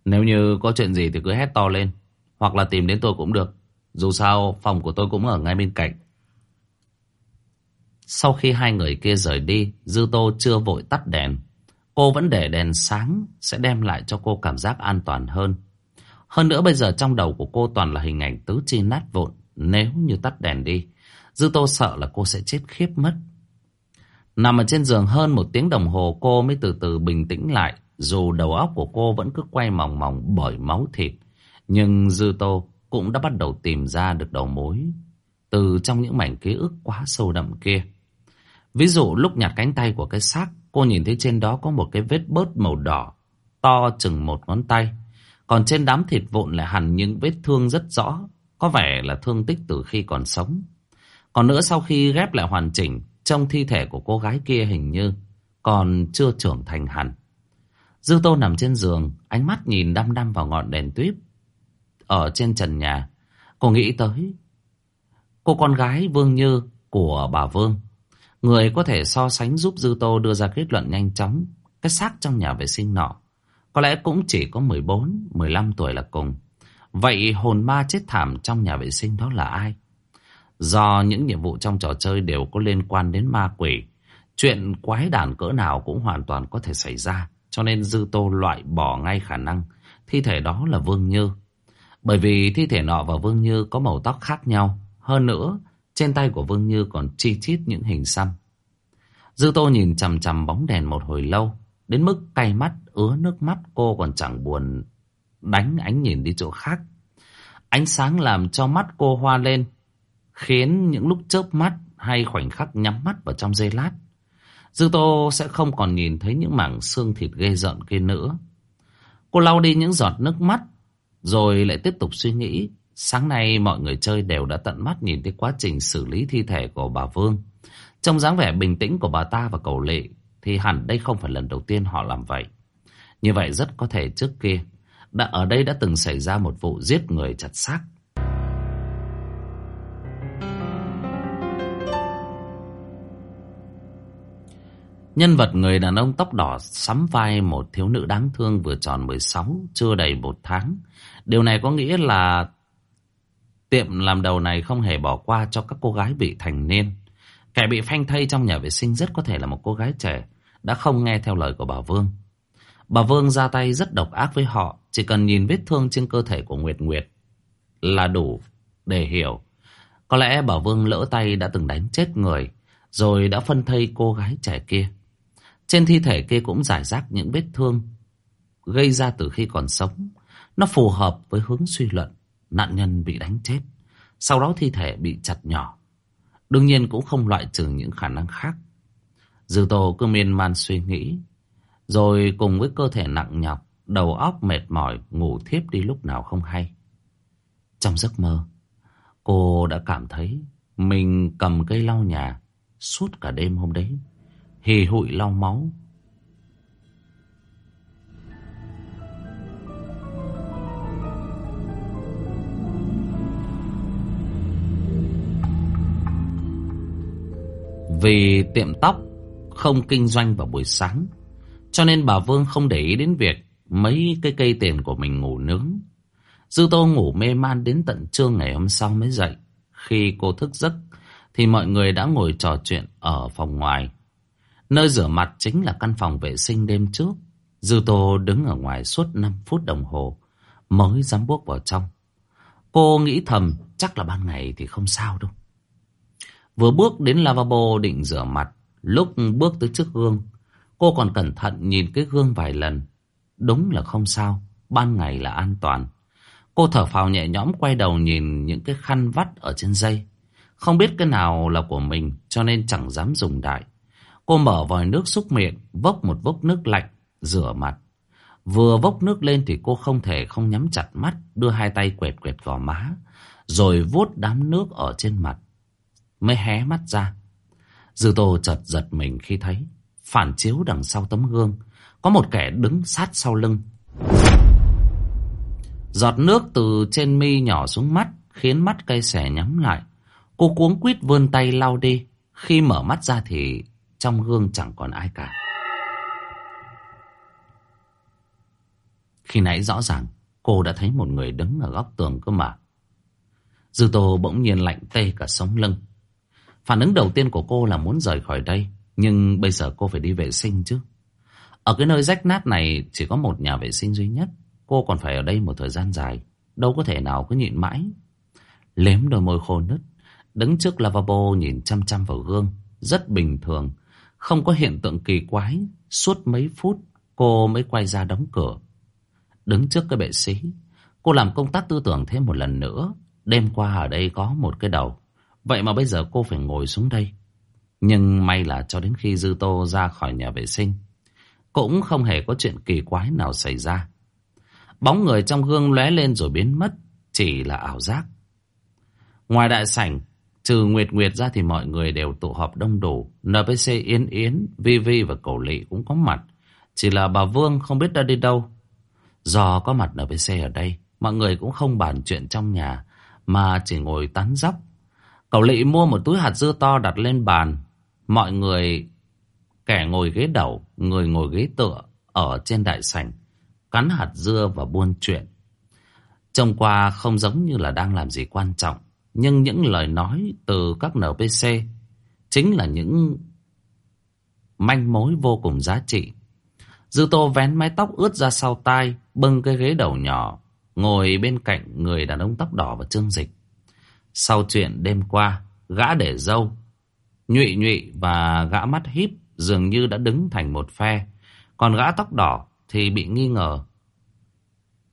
Nếu như có chuyện gì thì cứ hét to lên. Hoặc là tìm đến tôi cũng được. Dù sao phòng của tôi cũng ở ngay bên cạnh Sau khi hai người kia rời đi Dư Tô chưa vội tắt đèn Cô vẫn để đèn sáng Sẽ đem lại cho cô cảm giác an toàn hơn. Hơn nữa bây giờ trong đầu của cô toàn là hình ảnh tứ chi nát vụn. Nếu như tắt đèn đi Dư Tô sợ là cô sẽ chết khiếp mất. Nằm ở trên giường hơn một tiếng đồng hồ cô mới từ từ bình tĩnh lại. Dù đầu óc của cô vẫn cứ quay mòng mòng bởi máu thịt Nhưng Dư Tô cũng đã bắt đầu tìm ra được đầu mối từ trong những mảnh ký ức quá sâu đậm kia. Ví dụ lúc nhặt cánh tay của cái xác, cô nhìn thấy trên đó có một cái vết bớt màu đỏ, to chừng một ngón tay. Còn trên đám thịt vụn lại hẳn những vết thương rất rõ, Có vẻ là thương tích từ khi còn sống. Còn nữa sau khi ghép lại hoàn chỉnh, trong thi thể của cô gái kia hình như còn chưa trưởng thành hẳn. Dư Tô nằm trên giường, ánh mắt nhìn đăm đăm vào ngọn đèn tuyếp. Ở trên trần nhà, cô nghĩ tới cô con gái Vương Như của bà Vương. Người có thể so sánh giúp Dư Tô đưa ra kết luận nhanh chóng. Cái xác trong nhà vệ sinh nọ, có lẽ cũng chỉ có 14, 15 tuổi là cùng. Vậy hồn ma chết thảm trong nhà vệ sinh đó là ai? Do những nhiệm vụ trong trò chơi đều có liên quan đến ma quỷ, chuyện quái đản cỡ nào cũng hoàn toàn có thể xảy ra. Cho nên Dư Tô loại bỏ ngay khả năng thi thể đó là Vương Như. Bởi vì thi thể nọ và Vương Như có màu tóc khác nhau. Hơn nữa, trên tay của Vương Như còn chi chít những hình xăm. Dư Tô nhìn chằm chằm bóng đèn một hồi lâu. Đến mức cay mắt, ứa nước mắt cô còn chẳng buồn đánh ánh nhìn đi chỗ khác. Ánh sáng làm cho mắt cô hoa lên, khiến những lúc chớp mắt hay khoảnh khắc nhắm mắt vào trong giây lát. Dư Tô sẽ không còn nhìn thấy những mảng xương thịt ghê rợn kia nữa. Cô lau đi những giọt nước mắt, rồi lại tiếp tục suy nghĩ. Sáng nay mọi người chơi đều đã tận mắt nhìn thấy quá trình xử lý thi thể của bà Vương. Trong dáng vẻ bình tĩnh của bà ta và cầu lệ, thì hẳn đây không phải lần đầu tiên họ làm vậy. Như vậy rất có thể trước kia, đã ở đây đã từng xảy ra một vụ giết người chặt xác. Nhân vật người đàn ông tóc đỏ sắm vai một thiếu nữ đáng thương vừa tròn 16, chưa đầy một tháng. Điều này có nghĩa là tiệm làm đầu này không hề bỏ qua cho các cô gái bị thành niên. Kẻ bị phanh thây trong nhà vệ sinh rất có thể là một cô gái trẻ đã không nghe theo lời của bà Vương. Bà Vương ra tay rất độc ác với họ, chỉ cần nhìn vết thương trên cơ thể của Nguyệt Nguyệt là đủ để hiểu. Có lẽ bà Vương lỡ tay đã từng đánh chết người, rồi đã phân thây cô gái trẻ kia. Trên thi thể kia cũng giải rác những vết thương gây ra từ khi còn sống. Nó phù hợp với hướng suy luận nạn nhân bị đánh chết. Sau đó thi thể bị chặt nhỏ. Đương nhiên cũng không loại trừ những khả năng khác. Dư Tô cứ miên man suy nghĩ. Rồi cùng với cơ thể nặng nhọc, đầu óc mệt mỏi, ngủ thiếp đi lúc nào không hay. Trong giấc mơ, cô đã cảm thấy mình cầm cây lau nhà suốt cả đêm hôm đấy hì hụi lau máu. Vì tiệm tóc không kinh doanh vào buổi sáng, cho nên bà Vương không để ý đến việc mấy cái cây tiền của mình ngủ nướng. Dư Tô ngủ mê man đến tận trưa ngày hôm sau mới dậy. Khi cô thức giấc, thì mọi người đã ngồi trò chuyện ở phòng ngoài. Nơi rửa mặt chính là căn phòng vệ sinh đêm trước. Dư Tô đứng ở ngoài suốt 5 phút đồng hồ mới dám bước vào trong. Cô nghĩ thầm chắc là ban ngày thì không sao đâu. Vừa bước đến lavabo định rửa mặt, lúc bước tới trước gương, cô còn cẩn thận nhìn cái gương vài lần. Đúng là không sao, ban ngày là an toàn. Cô thở phào nhẹ nhõm quay đầu nhìn những cái khăn vắt ở trên dây. Không biết cái nào là của mình cho nên chẳng dám dùng đại. Cô mở vòi nước xúc miệng, vốc một vốc nước lạnh, rửa mặt. Vừa vốc nước lên thì cô không thể không nhắm chặt mắt, đưa hai tay quẹt quẹt gò má, rồi vuốt đám nước ở trên mặt. Mới hé mắt ra. Dư tô chợt giật mình khi thấy, phản chiếu đằng sau tấm gương, có một kẻ đứng sát sau lưng. Giọt nước từ trên mi nhỏ xuống mắt, khiến mắt cây xẻ nhắm lại. Cô cuống quýt vươn tay lau đi. Khi mở mắt ra thì trong gương chẳng còn ai cả. Khi nãy rõ ràng cô đã thấy một người đứng ở góc tường cơ mà. Dư Tô bỗng nhiên lạnh tê cả sống lưng. Phản ứng đầu tiên của cô là muốn rời khỏi đây. Nhưng bây giờ cô phải đi vệ sinh chứ. Ở cái nơi rách nát này chỉ có một nhà vệ sinh duy nhất. Cô còn phải ở đây một thời gian dài. Đâu có thể nào cứ nhịn mãi. Lếm đôi môi khô nứt. Đứng trước lavabo nhìn chăm chăm vào gương. Rất bình thường. Không có hiện tượng kỳ quái, suốt mấy phút cô mới quay ra đóng cửa. Đứng trước cái bệ xí, cô làm công tác tư tưởng thêm một lần nữa. Đêm qua ở đây có một cái đầu, vậy mà bây giờ cô phải ngồi xuống đây. Nhưng may là cho đến khi Dư Tô ra khỏi nhà vệ sinh, cũng không hề có chuyện kỳ quái nào xảy ra. Bóng người trong gương lóe lên rồi biến mất, chỉ là ảo giác. Ngoài đại sảnh, trừ Nguyệt Nguyệt ra thì mọi người đều tụ họp đông đủ. NPC Yến Yến, Vi Vi và Cổ Lị cũng có mặt. Chỉ là bà Vương không biết đã đi đâu. Do có mặt NPC ở đây, mọi người cũng không bàn chuyện trong nhà, mà chỉ ngồi tán dóc. Cậu Lị mua một túi hạt dưa to đặt lên bàn. Mọi người, kẻ ngồi ghế đầu, người ngồi ghế tựa, ở trên đại sảnh, cắn hạt dưa và buôn chuyện. Trông qua không giống như là đang làm gì quan trọng, nhưng những lời nói từ các NPC chính là những manh mối vô cùng giá trị. Dư Tô vén mái tóc ướt ra sau tai, bưng cái ghế đầu nhỏ, ngồi bên cạnh người đàn ông tóc đỏ và trương dịch. Sau chuyện đêm qua, gã để dâu, nhụy nhụy và gã mắt híp dường như đã đứng thành một phe. Còn gã tóc đỏ thì bị nghi ngờ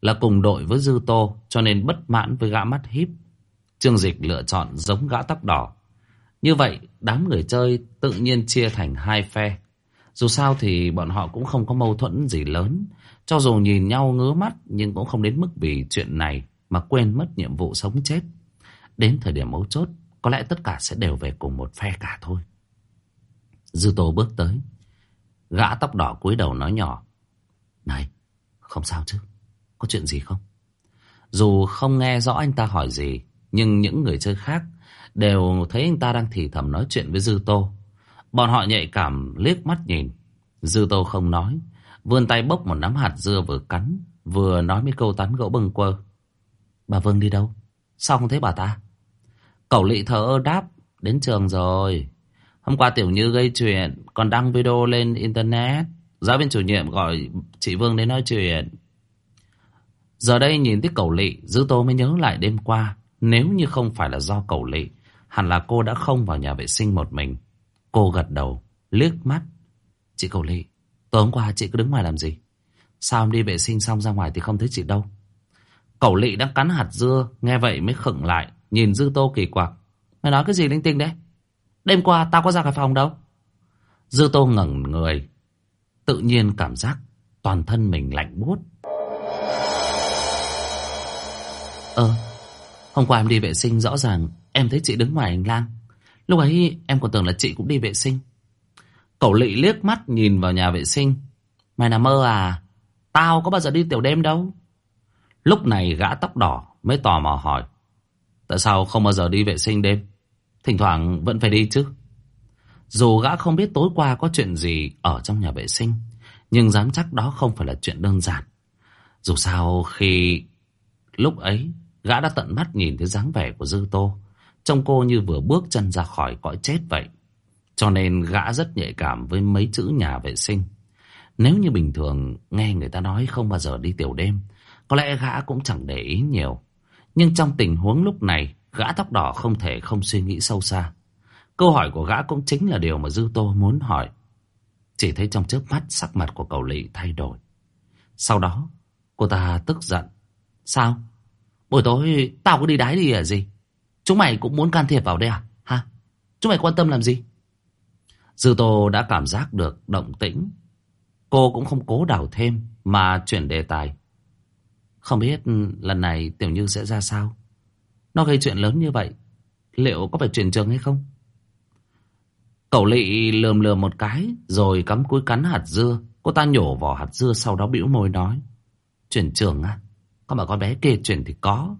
là cùng đội với Dư Tô cho nên bất mãn với gã mắt híp. Trương Dịch lựa chọn giống gã tóc đỏ. Như vậy, đám người chơi tự nhiên chia thành hai phe. Dù sao thì bọn họ cũng không có mâu thuẫn gì lớn. Cho dù nhìn nhau ngứa mắt nhưng cũng không đến mức vì chuyện này mà quên mất nhiệm vụ sống chết. Đến thời điểm mấu chốt, có lẽ tất cả sẽ đều về cùng một phe cả thôi. Dư Tô bước tới. Gã tóc đỏ cúi đầu nói nhỏ. Này, không sao chứ? Có chuyện gì không? Dù không nghe rõ anh ta hỏi gì, nhưng những người chơi khác đều thấy anh ta đang thì thầm nói chuyện với Dư Tô. Bọn họ nhạy cảm liếc mắt nhìn. Dư Tô không nói, vươn tay bốc một nắm hạt dưa vừa cắn, vừa nói mấy câu tán gẫu bâng quơ. Bà Vương đi đâu? Sao không thấy bà ta? Cậu lị thở đáp, đến trường rồi. Hôm qua Tiểu Như gây chuyện, còn đăng video lên Internet. Giáo viên chủ nhiệm gọi chị Vương đến nói chuyện. Giờ đây nhìn thấy cậu lị, Dư Tô mới nhớ lại đêm qua. Nếu như không phải là do cậu lị, hẳn là cô đã không vào nhà vệ sinh một mình. Cô gật đầu, liếc mắt. Chị cậu lị, tối hôm qua chị cứ đứng ngoài làm gì? Sao em đi vệ sinh xong ra ngoài thì không thấy chị đâu? Cậu lị đang cắn hạt dưa, nghe vậy mới khựng lại, nhìn Dư Tô kỳ quặc. Mày nói cái gì linh tinh đấy? Đêm qua tao có ra cái phòng đâu. Dư Tô ngẩng người, tự nhiên cảm giác toàn thân mình lạnh buốt. Ờ, hôm qua em đi vệ sinh rõ ràng em thấy chị đứng ngoài hành lang. Lúc ấy em còn tưởng là chị cũng đi vệ sinh. Cậu lị liếc mắt nhìn vào nhà vệ sinh. Mày nằm mơ à? Tao có bao giờ đi tiểu đêm đâu. Lúc này gã tóc đỏ mới tò mò hỏi. Tại sao không bao giờ đi vệ sinh đêm? Thỉnh thoảng vẫn phải đi chứ. Dù gã không biết tối qua có chuyện gì ở trong nhà vệ sinh, nhưng dám chắc đó không phải là chuyện đơn giản. Dù sao khi lúc ấy gã đã tận mắt nhìn thấy dáng vẻ của Dư Tô, trông cô như vừa bước chân ra khỏi cõi chết vậy. Cho nên gã rất nhạy cảm với mấy chữ nhà vệ sinh. Nếu như bình thường nghe người ta nói không bao giờ đi tiểu đêm, có lẽ gã cũng chẳng để ý nhiều. Nhưng trong tình huống lúc này, gã tóc đỏ không thể không suy nghĩ sâu xa. Câu hỏi của gã cũng chính là điều mà Dư Tô muốn hỏi. Chỉ thấy trong chớp mắt sắc mặt của cậu Lị thay đổi. Sau đó, cô ta tức giận. Sao? Buổi tối tao có đi đái đi à gì? Chúng mày cũng muốn can thiệp vào đây à? Hả? Chúng mày quan tâm làm gì? Dư Tô đã cảm giác được động tĩnh. Cô cũng không cố đảo thêm mà chuyển đề tài. Không biết ừ, lần này Tiểu Như sẽ ra sao? Nó gây chuyện lớn như vậy, liệu có phải chuyển trường hay không? Cậu lị lườm lườm một cái, rồi cắm cúi cắn hạt dưa. Cô ta nhổ vỏ hạt dưa sau đó bĩu môi nói. Chuyển trường à? Có mà con bé kia chuyển thì có.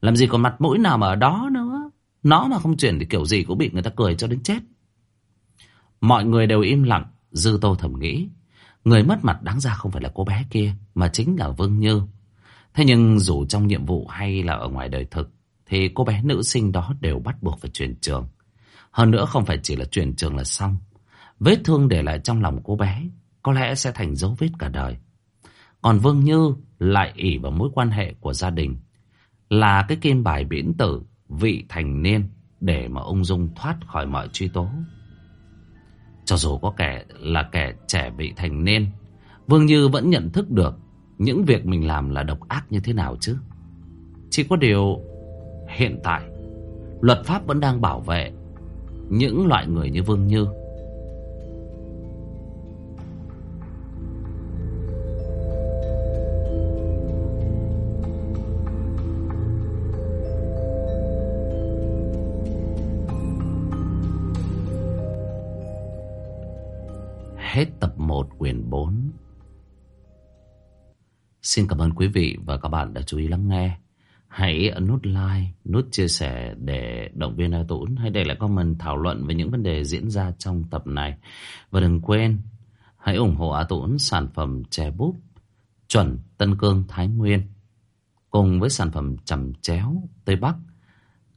Làm gì còn mặt mũi nào mà ở đó nữa. Nó mà không chuyển thì kiểu gì cũng bị người ta cười cho đến chết. Mọi người đều im lặng, Dư Tô thầm nghĩ. Người mất mặt đáng ra không phải là cô bé kia, mà chính là Vương Như. Thế nhưng dù trong nhiệm vụ hay là ở ngoài đời thực, thì cô bé nữ sinh đó đều bắt buộc phải chuyển trường. Hơn nữa không phải chỉ là chuyển trường là xong. Vết thương để lại trong lòng cô bé có lẽ sẽ thành dấu vết cả đời. Còn Vương Như lại ỉ vào mối quan hệ của gia đình. Là cái kim bài biển tử vị thành niên để mà ông dung thoát khỏi mọi truy tố. Cho dù có kẻ là kẻ trẻ vị thành niên, Vương Như vẫn nhận thức được những việc mình làm là độc ác như thế nào chứ. Chỉ có điều, hiện tại, luật pháp vẫn đang bảo vệ những loại người như Vương Như. Hết tập Xin cảm ơn quý vị và các bạn đã chú ý lắng nghe Hãy ấn nút like, nút chia sẻ để động viên A Tũng Hãy để lại comment thảo luận về những vấn đề diễn ra trong tập này Và đừng quên Hãy ủng hộ A Tũng sản phẩm chè búp chuẩn Tân Cương Thái Nguyên cùng với sản phẩm chầm chéo Tây Bắc,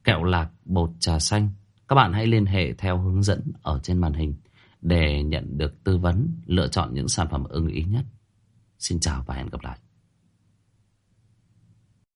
kẹo lạc bột trà xanh. Các bạn hãy liên hệ theo hướng dẫn ở trên màn hình để nhận được tư vấn lựa chọn những sản phẩm ưng ý nhất. Xin chào và hẹn gặp lại.